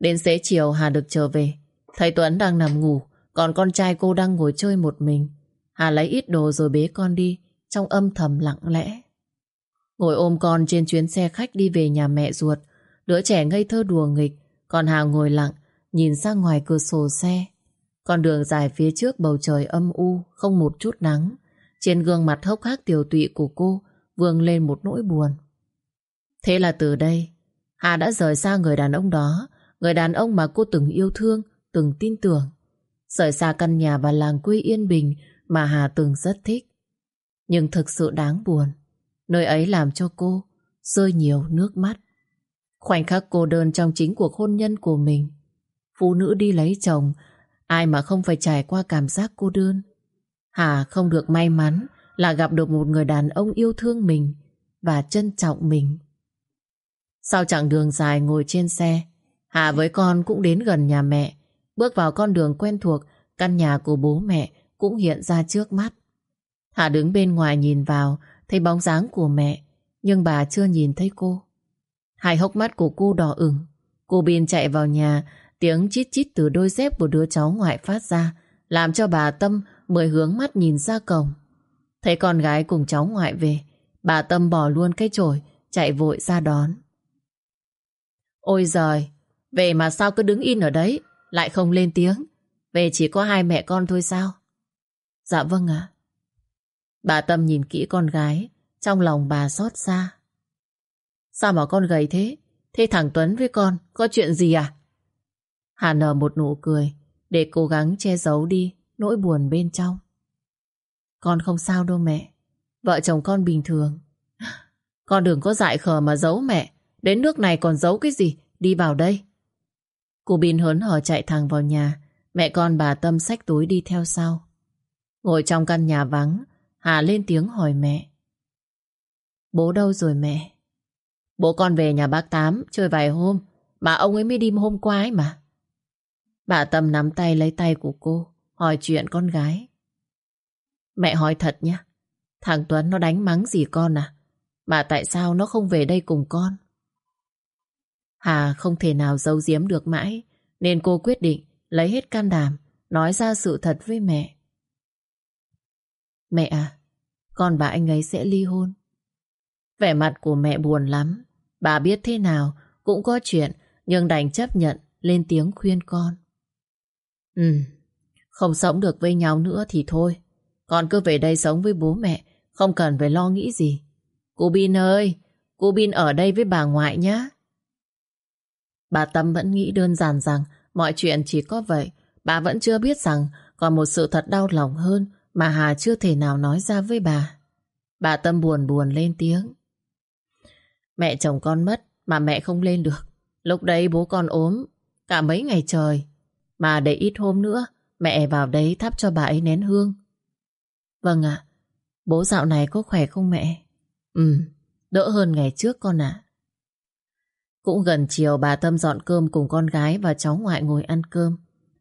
Đến xế chiều Hà được trở về. Thầy Tuấn đang nằm ngủ, còn con trai cô đang ngồi chơi một mình. Hà lấy ít đồ rồi bế con đi, trong âm thầm lặng lẽ. Ngồi ôm con trên chuyến xe khách đi về nhà mẹ ruột, đứa trẻ ngây thơ đùa nghịch, còn Hà ngồi lặng, nhìn ra ngoài cửa sổ xe. Con đường dài phía trước bầu trời âm u, không một chút nắng. Trên gương mặt hốc hác tiểu tụy của cô vương lên một nỗi buồn. Thế là từ đây, Hà đã rời xa người đàn ông đó, người đàn ông mà cô từng yêu thương, từng tin tưởng. Rời xa căn nhà và làng quê yên bình mà Hà từng rất thích. Nhưng thực sự đáng buồn, nơi ấy làm cho cô rơi nhiều nước mắt. Khoảnh khắc cô đơn trong chính cuộc hôn nhân của mình. Phụ nữ đi lấy chồng, ai mà không phải trải qua cảm giác cô đơn. Hà không được may mắn là gặp được một người đàn ông yêu thương mình và trân trọng mình. Sau chặng đường dài ngồi trên xe, Hà với con cũng đến gần nhà mẹ. Bước vào con đường quen thuộc, căn nhà của bố mẹ cũng hiện ra trước mắt. Hà đứng bên ngoài nhìn vào, thấy bóng dáng của mẹ, nhưng bà chưa nhìn thấy cô. Hai hốc mắt của cô đỏ ửng, Cô Bin chạy vào nhà, tiếng chít chít từ đôi dép của đứa cháu ngoại phát ra, làm cho bà Tâm mới hướng mắt nhìn ra cổng. Thấy con gái cùng cháu ngoại về, bà Tâm bỏ luôn cái chổi, chạy vội ra đón. Ôi giời, về mà sao cứ đứng in ở đấy, lại không lên tiếng. Về chỉ có hai mẹ con thôi sao? Dạ vâng ạ. Bà Tâm nhìn kỹ con gái, trong lòng bà xót xa. Sao mà con gầy thế? Thế thằng Tuấn với con có chuyện gì à? Hà nở một nụ cười để cố gắng che giấu đi nỗi buồn bên trong. Con không sao đâu mẹ. Vợ chồng con bình thường. [sighs] Con đừng có dại khờ mà giấu mẹ. Đến nước này còn giấu cái gì? Đi vào đây. Cô Bin hớn hở chạy thẳng vào nhà. Mẹ con bà Tâm xách túi đi theo sau. Ngồi trong căn nhà vắng, Hà lên tiếng hỏi mẹ. Bố đâu rồi mẹ? Bố con về nhà bác Tám chơi vài hôm, mà ông ấy mới đi hôm qua ấy mà. Bà Tâm nắm tay lấy tay của cô, hỏi chuyện con gái. Mẹ hỏi thật nhé, thằng Tuấn nó đánh mắng gì con à? Mà tại sao nó không về đây cùng con? Hà không thể nào giấu giếm được mãi, nên cô quyết định lấy hết can đảm, nói ra sự thật với mẹ. Mẹ à, con và anh ấy sẽ ly hôn. Vẻ mặt của mẹ buồn lắm. Bà biết thế nào cũng có chuyện, nhưng đành chấp nhận lên tiếng khuyên con. Ừ, không sống được với nhau nữa thì thôi. Con cứ về đây sống với bố mẹ, không cần phải lo nghĩ gì. Cô Bin ơi, cô Bin ở đây với bà ngoại nhé. Bà Tâm vẫn nghĩ đơn giản rằng mọi chuyện chỉ có vậy. Bà vẫn chưa biết rằng còn một sự thật đau lòng hơn mà Hà chưa thể nào nói ra với bà. Bà Tâm buồn buồn lên tiếng. Mẹ chồng con mất mà mẹ không lên được. Lúc đấy bố con ốm cả mấy ngày trời. Mà để ít hôm nữa mẹ vào đấy thắp cho bà ấy nén hương. Vâng ạ. bố dạo này có khỏe không mẹ? Ừ, đỡ hơn ngày trước con ạ. Cũng gần chiều bà Tâm dọn cơm cùng con gái và cháu ngoại ngồi ăn cơm.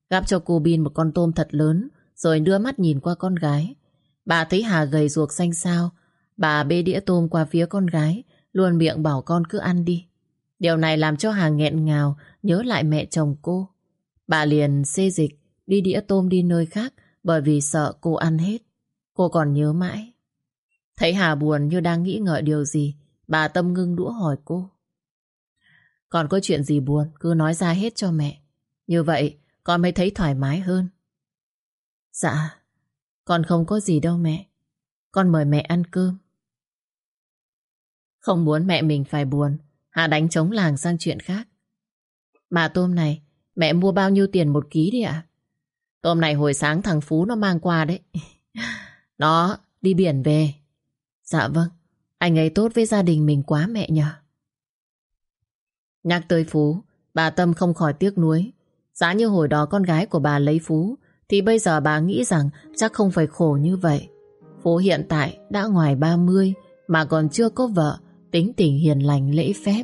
Gắp cho cô Bin một con tôm thật lớn rồi đưa mắt nhìn qua con gái. Bà thấy Hà gầy ruột xanh xao. Bà bê đĩa tôm qua phía con gái luôn miệng bảo con cứ ăn đi. Điều này làm cho Hà nghẹn ngào nhớ lại mẹ chồng cô. Bà liền xê dịch đi đĩa tôm đi nơi khác bởi vì sợ cô ăn hết. Cô còn nhớ mãi. Thấy Hà buồn như đang nghĩ ngợi điều gì, bà Tâm ngưng đũa hỏi cô. Còn có chuyện gì buồn, cứ nói ra hết cho mẹ. Như vậy, con mới thấy thoải mái hơn. Dạ, con không có gì đâu mẹ. Con mời mẹ ăn cơm. Không muốn mẹ mình phải buồn, Hà đánh chống làng sang chuyện khác. bà tôm này, mẹ mua bao nhiêu tiền một ký đi ạ? Tôm này hồi sáng thằng Phú nó mang qua đấy. [laughs] Nó đi biển về. Dạ vâng, anh ấy tốt với gia đình mình quá mẹ nhờ. Nhắc tới Phú, bà Tâm không khỏi tiếc nuối. Giá như hồi đó con gái của bà lấy Phú, thì bây giờ bà nghĩ rằng chắc không phải khổ như vậy. Phú hiện tại đã ngoài 30 mà còn chưa có vợ, tính tình hiền lành lễ phép.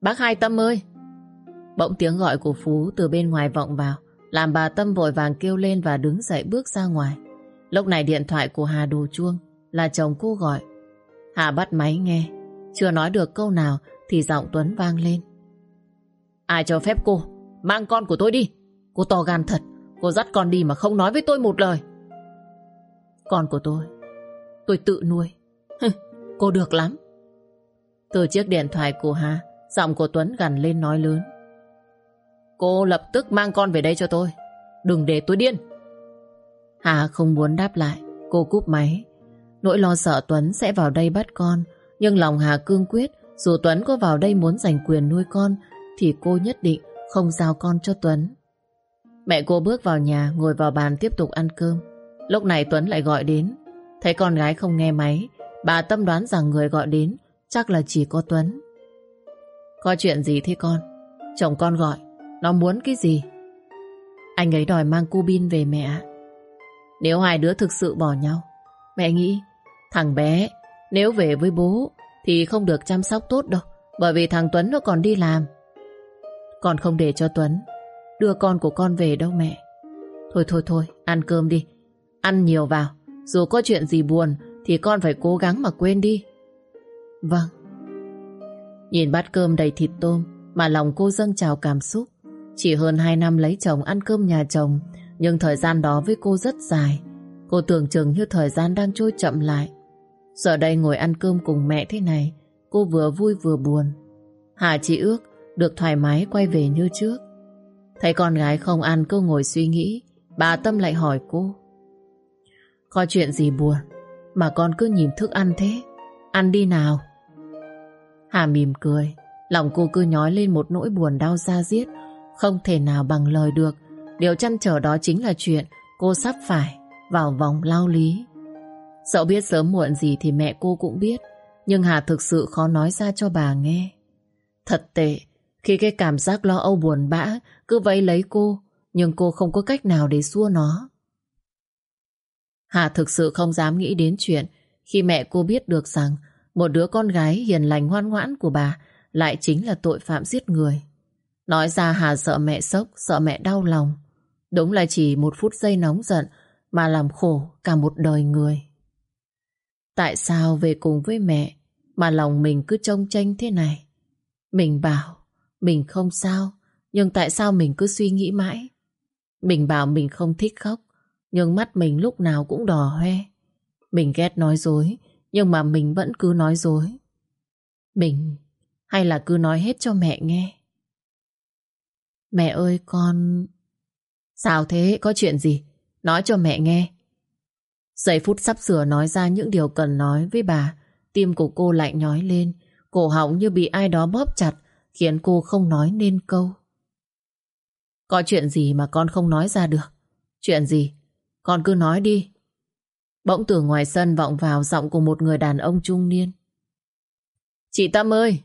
Bác Hai Tâm ơi! Bỗng tiếng gọi của Phú từ bên ngoài vọng vào, làm bà Tâm vội vàng kêu lên và đứng dậy bước ra ngoài. Lúc này điện thoại của Hà đổ chuông, là chồng cô gọi. Hà bắt máy nghe, chưa nói được câu nào thì giọng Tuấn vang lên. Ai cho phép cô? Mang con của tôi đi! Cô to gan thật, cô dắt con đi mà không nói với tôi một lời. Con của tôi, tôi tự nuôi. Cô được lắm. Từ chiếc điện thoại của Hà, giọng của Tuấn gằn lên nói lớn. Cô lập tức mang con về đây cho tôi. Đừng để tôi điên. Hà không muốn đáp lại. Cô cúp máy. Nỗi lo sợ Tuấn sẽ vào đây bắt con. Nhưng lòng Hà cương quyết. Dù Tuấn có vào đây muốn giành quyền nuôi con thì cô nhất định không giao con cho Tuấn. Mẹ cô bước vào nhà ngồi vào bàn tiếp tục ăn cơm. Lúc này Tuấn lại gọi đến. Thấy con gái không nghe máy Bà tâm đoán rằng người gọi đến chắc là chỉ có Tuấn. Có chuyện gì thế con? Chồng con gọi, nó muốn cái gì? Anh ấy đòi mang cu bin về mẹ. Nếu hai đứa thực sự bỏ nhau, mẹ nghĩ thằng bé nếu về với bố thì không được chăm sóc tốt đâu, bởi vì thằng Tuấn nó còn đi làm. Con không để cho Tuấn đưa con của con về đâu mẹ. Thôi thôi thôi, ăn cơm đi. Ăn nhiều vào, dù có chuyện gì buồn thì con phải cố gắng mà quên đi. Vâng. Nhìn bát cơm đầy thịt tôm, mà lòng cô dâng trào cảm xúc. Chỉ hơn 2 năm lấy chồng ăn cơm nhà chồng, nhưng thời gian đó với cô rất dài. Cô tưởng chừng như thời gian đang trôi chậm lại. Giờ đây ngồi ăn cơm cùng mẹ thế này, cô vừa vui vừa buồn. Hà chỉ ước được thoải mái quay về như trước. Thấy con gái không ăn cô ngồi suy nghĩ, bà Tâm lại hỏi cô. Có chuyện gì buồn mà con cứ nhìn thức ăn thế? Ăn đi nào. Hà mỉm cười, lòng cô cứ nhói lên một nỗi buồn đau da diết, không thể nào bằng lời được. Điều chăn trở đó chính là chuyện cô sắp phải vào vòng lao lý. Dẫu biết sớm muộn gì thì mẹ cô cũng biết, nhưng Hà thực sự khó nói ra cho bà nghe. Thật tệ, khi cái cảm giác lo âu buồn bã cứ vẫy lấy cô, nhưng cô không có cách nào để xua nó. Hà thực sự không dám nghĩ đến chuyện khi mẹ cô biết được rằng một đứa con gái hiền lành ngoan ngoãn của bà lại chính là tội phạm giết người. Nói ra Hà sợ mẹ sốc, sợ mẹ đau lòng. Đúng là chỉ một phút giây nóng giận mà làm khổ cả một đời người. Tại sao về cùng với mẹ mà lòng mình cứ trông tranh thế này? Mình bảo mình không sao, nhưng tại sao mình cứ suy nghĩ mãi? Mình bảo mình không thích khóc, nhưng mắt mình lúc nào cũng đỏ hoe. Mình ghét nói dối, nhưng mà mình vẫn cứ nói dối. Mình hay là cứ nói hết cho mẹ nghe. Mẹ ơi con... Sao thế? Có chuyện gì? Nói cho mẹ nghe. Giây phút sắp sửa nói ra những điều cần nói với bà, tim của cô lại nhói lên, cổ họng như bị ai đó bóp chặt, khiến cô không nói nên câu. Có chuyện gì mà con không nói ra được? Chuyện gì? Con cứ nói đi. Bỗng từ ngoài sân vọng vào giọng của một người đàn ông trung niên. Chị Tâm ơi!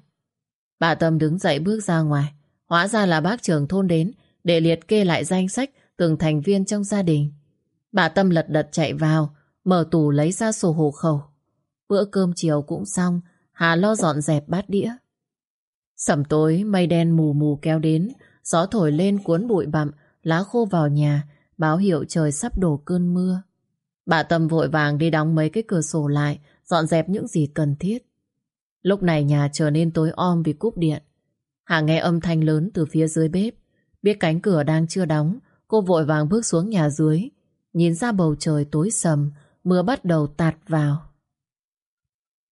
Bà Tâm đứng dậy bước ra ngoài. Hóa ra là bác trưởng thôn đến để liệt kê lại danh sách từng thành viên trong gia đình. Bà Tâm lật đật chạy vào, mở tủ lấy ra sổ hộ khẩu. Bữa cơm chiều cũng xong, Hà lo dọn dẹp bát đĩa. Sẩm tối, mây đen mù mù kéo đến, gió thổi lên cuốn bụi bặm, lá khô vào nhà, báo hiệu trời sắp đổ cơn mưa. Bà Tâm vội vàng đi đóng mấy cái cửa sổ lại, dọn dẹp những gì cần thiết. Lúc này nhà trở nên tối om vì cúp điện. Hà nghe âm thanh lớn từ phía dưới bếp. Biết cánh cửa đang chưa đóng, cô vội vàng bước xuống nhà dưới. Nhìn ra bầu trời tối sầm, mưa bắt đầu tạt vào.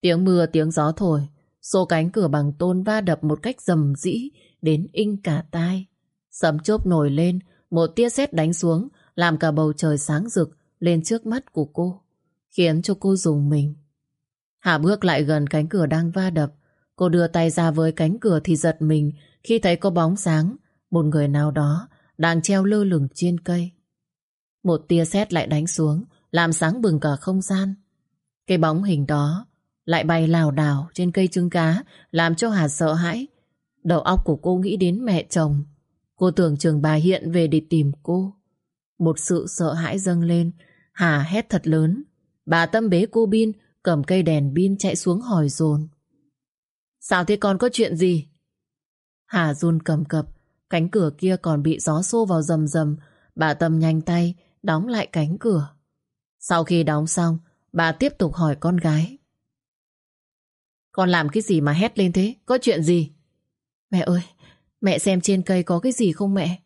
Tiếng mưa, tiếng gió thổi, xô cánh cửa bằng tôn va đập một cách rầm rĩ đến inh cả tai. Sấm chốp nổi lên, một tia sét đánh xuống, làm cả bầu trời sáng rực lên trước mắt của cô, khiến cho cô dùng mình. Hạ bước lại gần cánh cửa đang va đập, cô đưa tay ra với cánh cửa thì giật mình khi thấy có bóng sáng, một người nào đó đang treo lơ lửng trên cây. Một tia sét lại đánh xuống, làm sáng bừng cả không gian. Cái bóng hình đó lại bay lảo đảo trên cây trứng cá, làm cho Hà sợ hãi. Đầu óc của cô nghĩ đến mẹ chồng. Cô tưởng trường bà hiện về để tìm cô. Một sự sợ hãi dâng lên, Hà hét thật lớn. Bà Tâm bế cô Bin, cầm cây đèn pin chạy xuống hỏi dồn. Sao thế con có chuyện gì? Hà run cầm cập, cánh cửa kia còn bị gió xô vào rầm rầm. Bà Tâm nhanh tay, đóng lại cánh cửa. Sau khi đóng xong, bà tiếp tục hỏi con gái. Con làm cái gì mà hét lên thế? Có chuyện gì? Mẹ ơi, mẹ xem trên cây có cái gì không mẹ?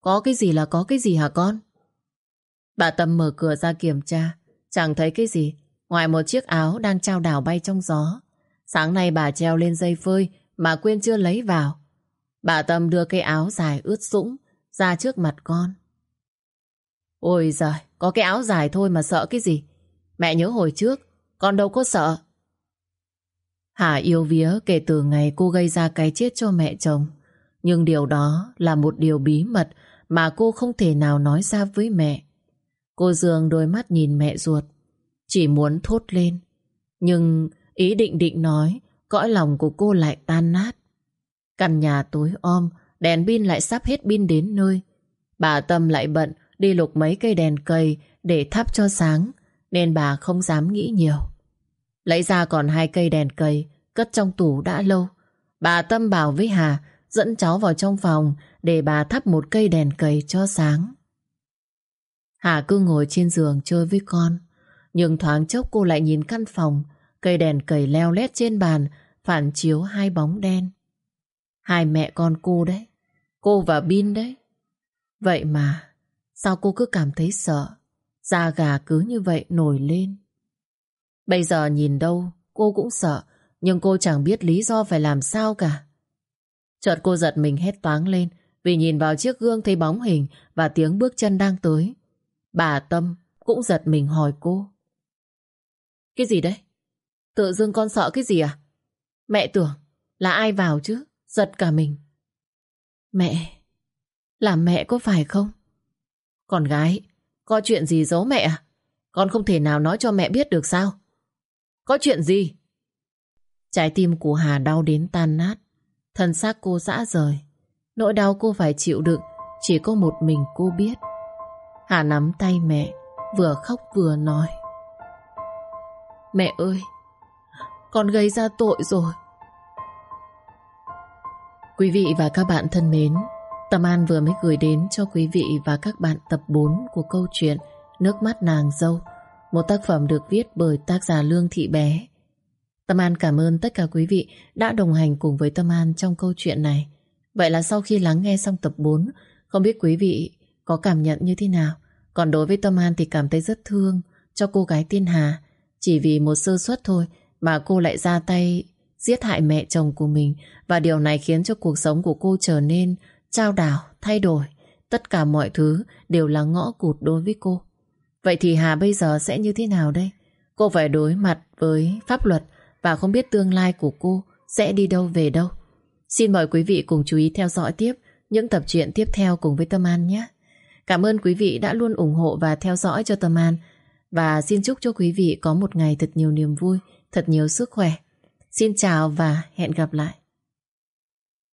Có cái gì là có cái gì hả con? Bà Tâm mở cửa ra kiểm tra, chẳng thấy cái gì, ngoài một chiếc áo đang trao đảo bay trong gió. Sáng nay bà treo lên dây phơi mà quên chưa lấy vào. Bà Tâm đưa cái áo dài ướt sũng ra trước mặt con. Ôi giời, có cái áo dài thôi mà sợ cái gì? Mẹ nhớ hồi trước, con đâu có sợ. Hà yêu vía kể từ ngày cô gây ra cái chết cho mẹ chồng. Nhưng điều đó là một điều bí mật mà cô không thể nào nói ra với mẹ. Cô dường đôi mắt nhìn mẹ ruột, chỉ muốn thốt lên. Nhưng ý định định nói, cõi lòng của cô lại tan nát. Căn nhà tối om, đèn pin lại sắp hết pin đến nơi. Bà Tâm lại bận đi lục mấy cây đèn cây để thắp cho sáng, nên bà không dám nghĩ nhiều. Lấy ra còn hai cây đèn cây cất trong tủ đã lâu. Bà Tâm bảo với Hà dẫn cháu vào trong phòng để bà thắp một cây đèn cầy cho sáng. Hà cứ ngồi trên giường chơi với con. Nhưng thoáng chốc cô lại nhìn căn phòng, cây đèn cầy leo lét trên bàn, phản chiếu hai bóng đen. Hai mẹ con cô đấy. Cô và Bin đấy. Vậy mà, sao cô cứ cảm thấy sợ? Da gà cứ như vậy nổi lên. Bây giờ nhìn đâu, cô cũng sợ, nhưng cô chẳng biết lý do phải làm sao cả. Chợt cô giật mình hét toáng lên, vì nhìn vào chiếc gương thấy bóng hình và tiếng bước chân đang tới. Bà Tâm cũng giật mình hỏi cô. Cái gì đấy? Tự dưng con sợ cái gì à? Mẹ tưởng là ai vào chứ? Giật cả mình. Mẹ, là mẹ có phải không? Con gái, có chuyện gì giấu mẹ à? Con không thể nào nói cho mẹ biết được sao? Có chuyện gì? Trái tim của Hà đau đến tan nát. Thân xác cô dã rời. Nỗi đau cô phải chịu đựng chỉ có một mình cô biết. Hà nắm tay mẹ, vừa khóc vừa nói. Mẹ ơi, con gây ra tội rồi. Quý vị và các bạn thân mến, Tâm An vừa mới gửi đến cho quý vị và các bạn tập 4 của câu chuyện Nước mắt nàng dâu, một tác phẩm được viết bởi tác giả Lương Thị Bé. Tâm An cảm ơn tất cả quý vị đã đồng hành cùng với Tâm An trong câu chuyện này. Vậy là sau khi lắng nghe xong tập 4, không biết quý vị có cảm nhận như thế nào? Còn đối với Tâm An thì cảm thấy rất thương cho cô gái tiên Hà. Chỉ vì một sơ suất thôi mà cô lại ra tay giết hại mẹ chồng của mình và điều này khiến cho cuộc sống của cô trở nên trao đảo, thay đổi. Tất cả mọi thứ đều là ngõ cụt đối với cô. Vậy thì Hà bây giờ sẽ như thế nào đây? Cô phải đối mặt với pháp luật và không biết tương lai của cô sẽ đi đâu về đâu. Xin mời quý vị cùng chú ý theo dõi tiếp những tập truyện tiếp theo cùng với Tâm An nhé. Cảm ơn quý vị đã luôn ủng hộ và theo dõi cho Tâm An và xin chúc cho quý vị có một ngày thật nhiều niềm vui, thật nhiều sức khỏe. Xin chào và hẹn gặp lại.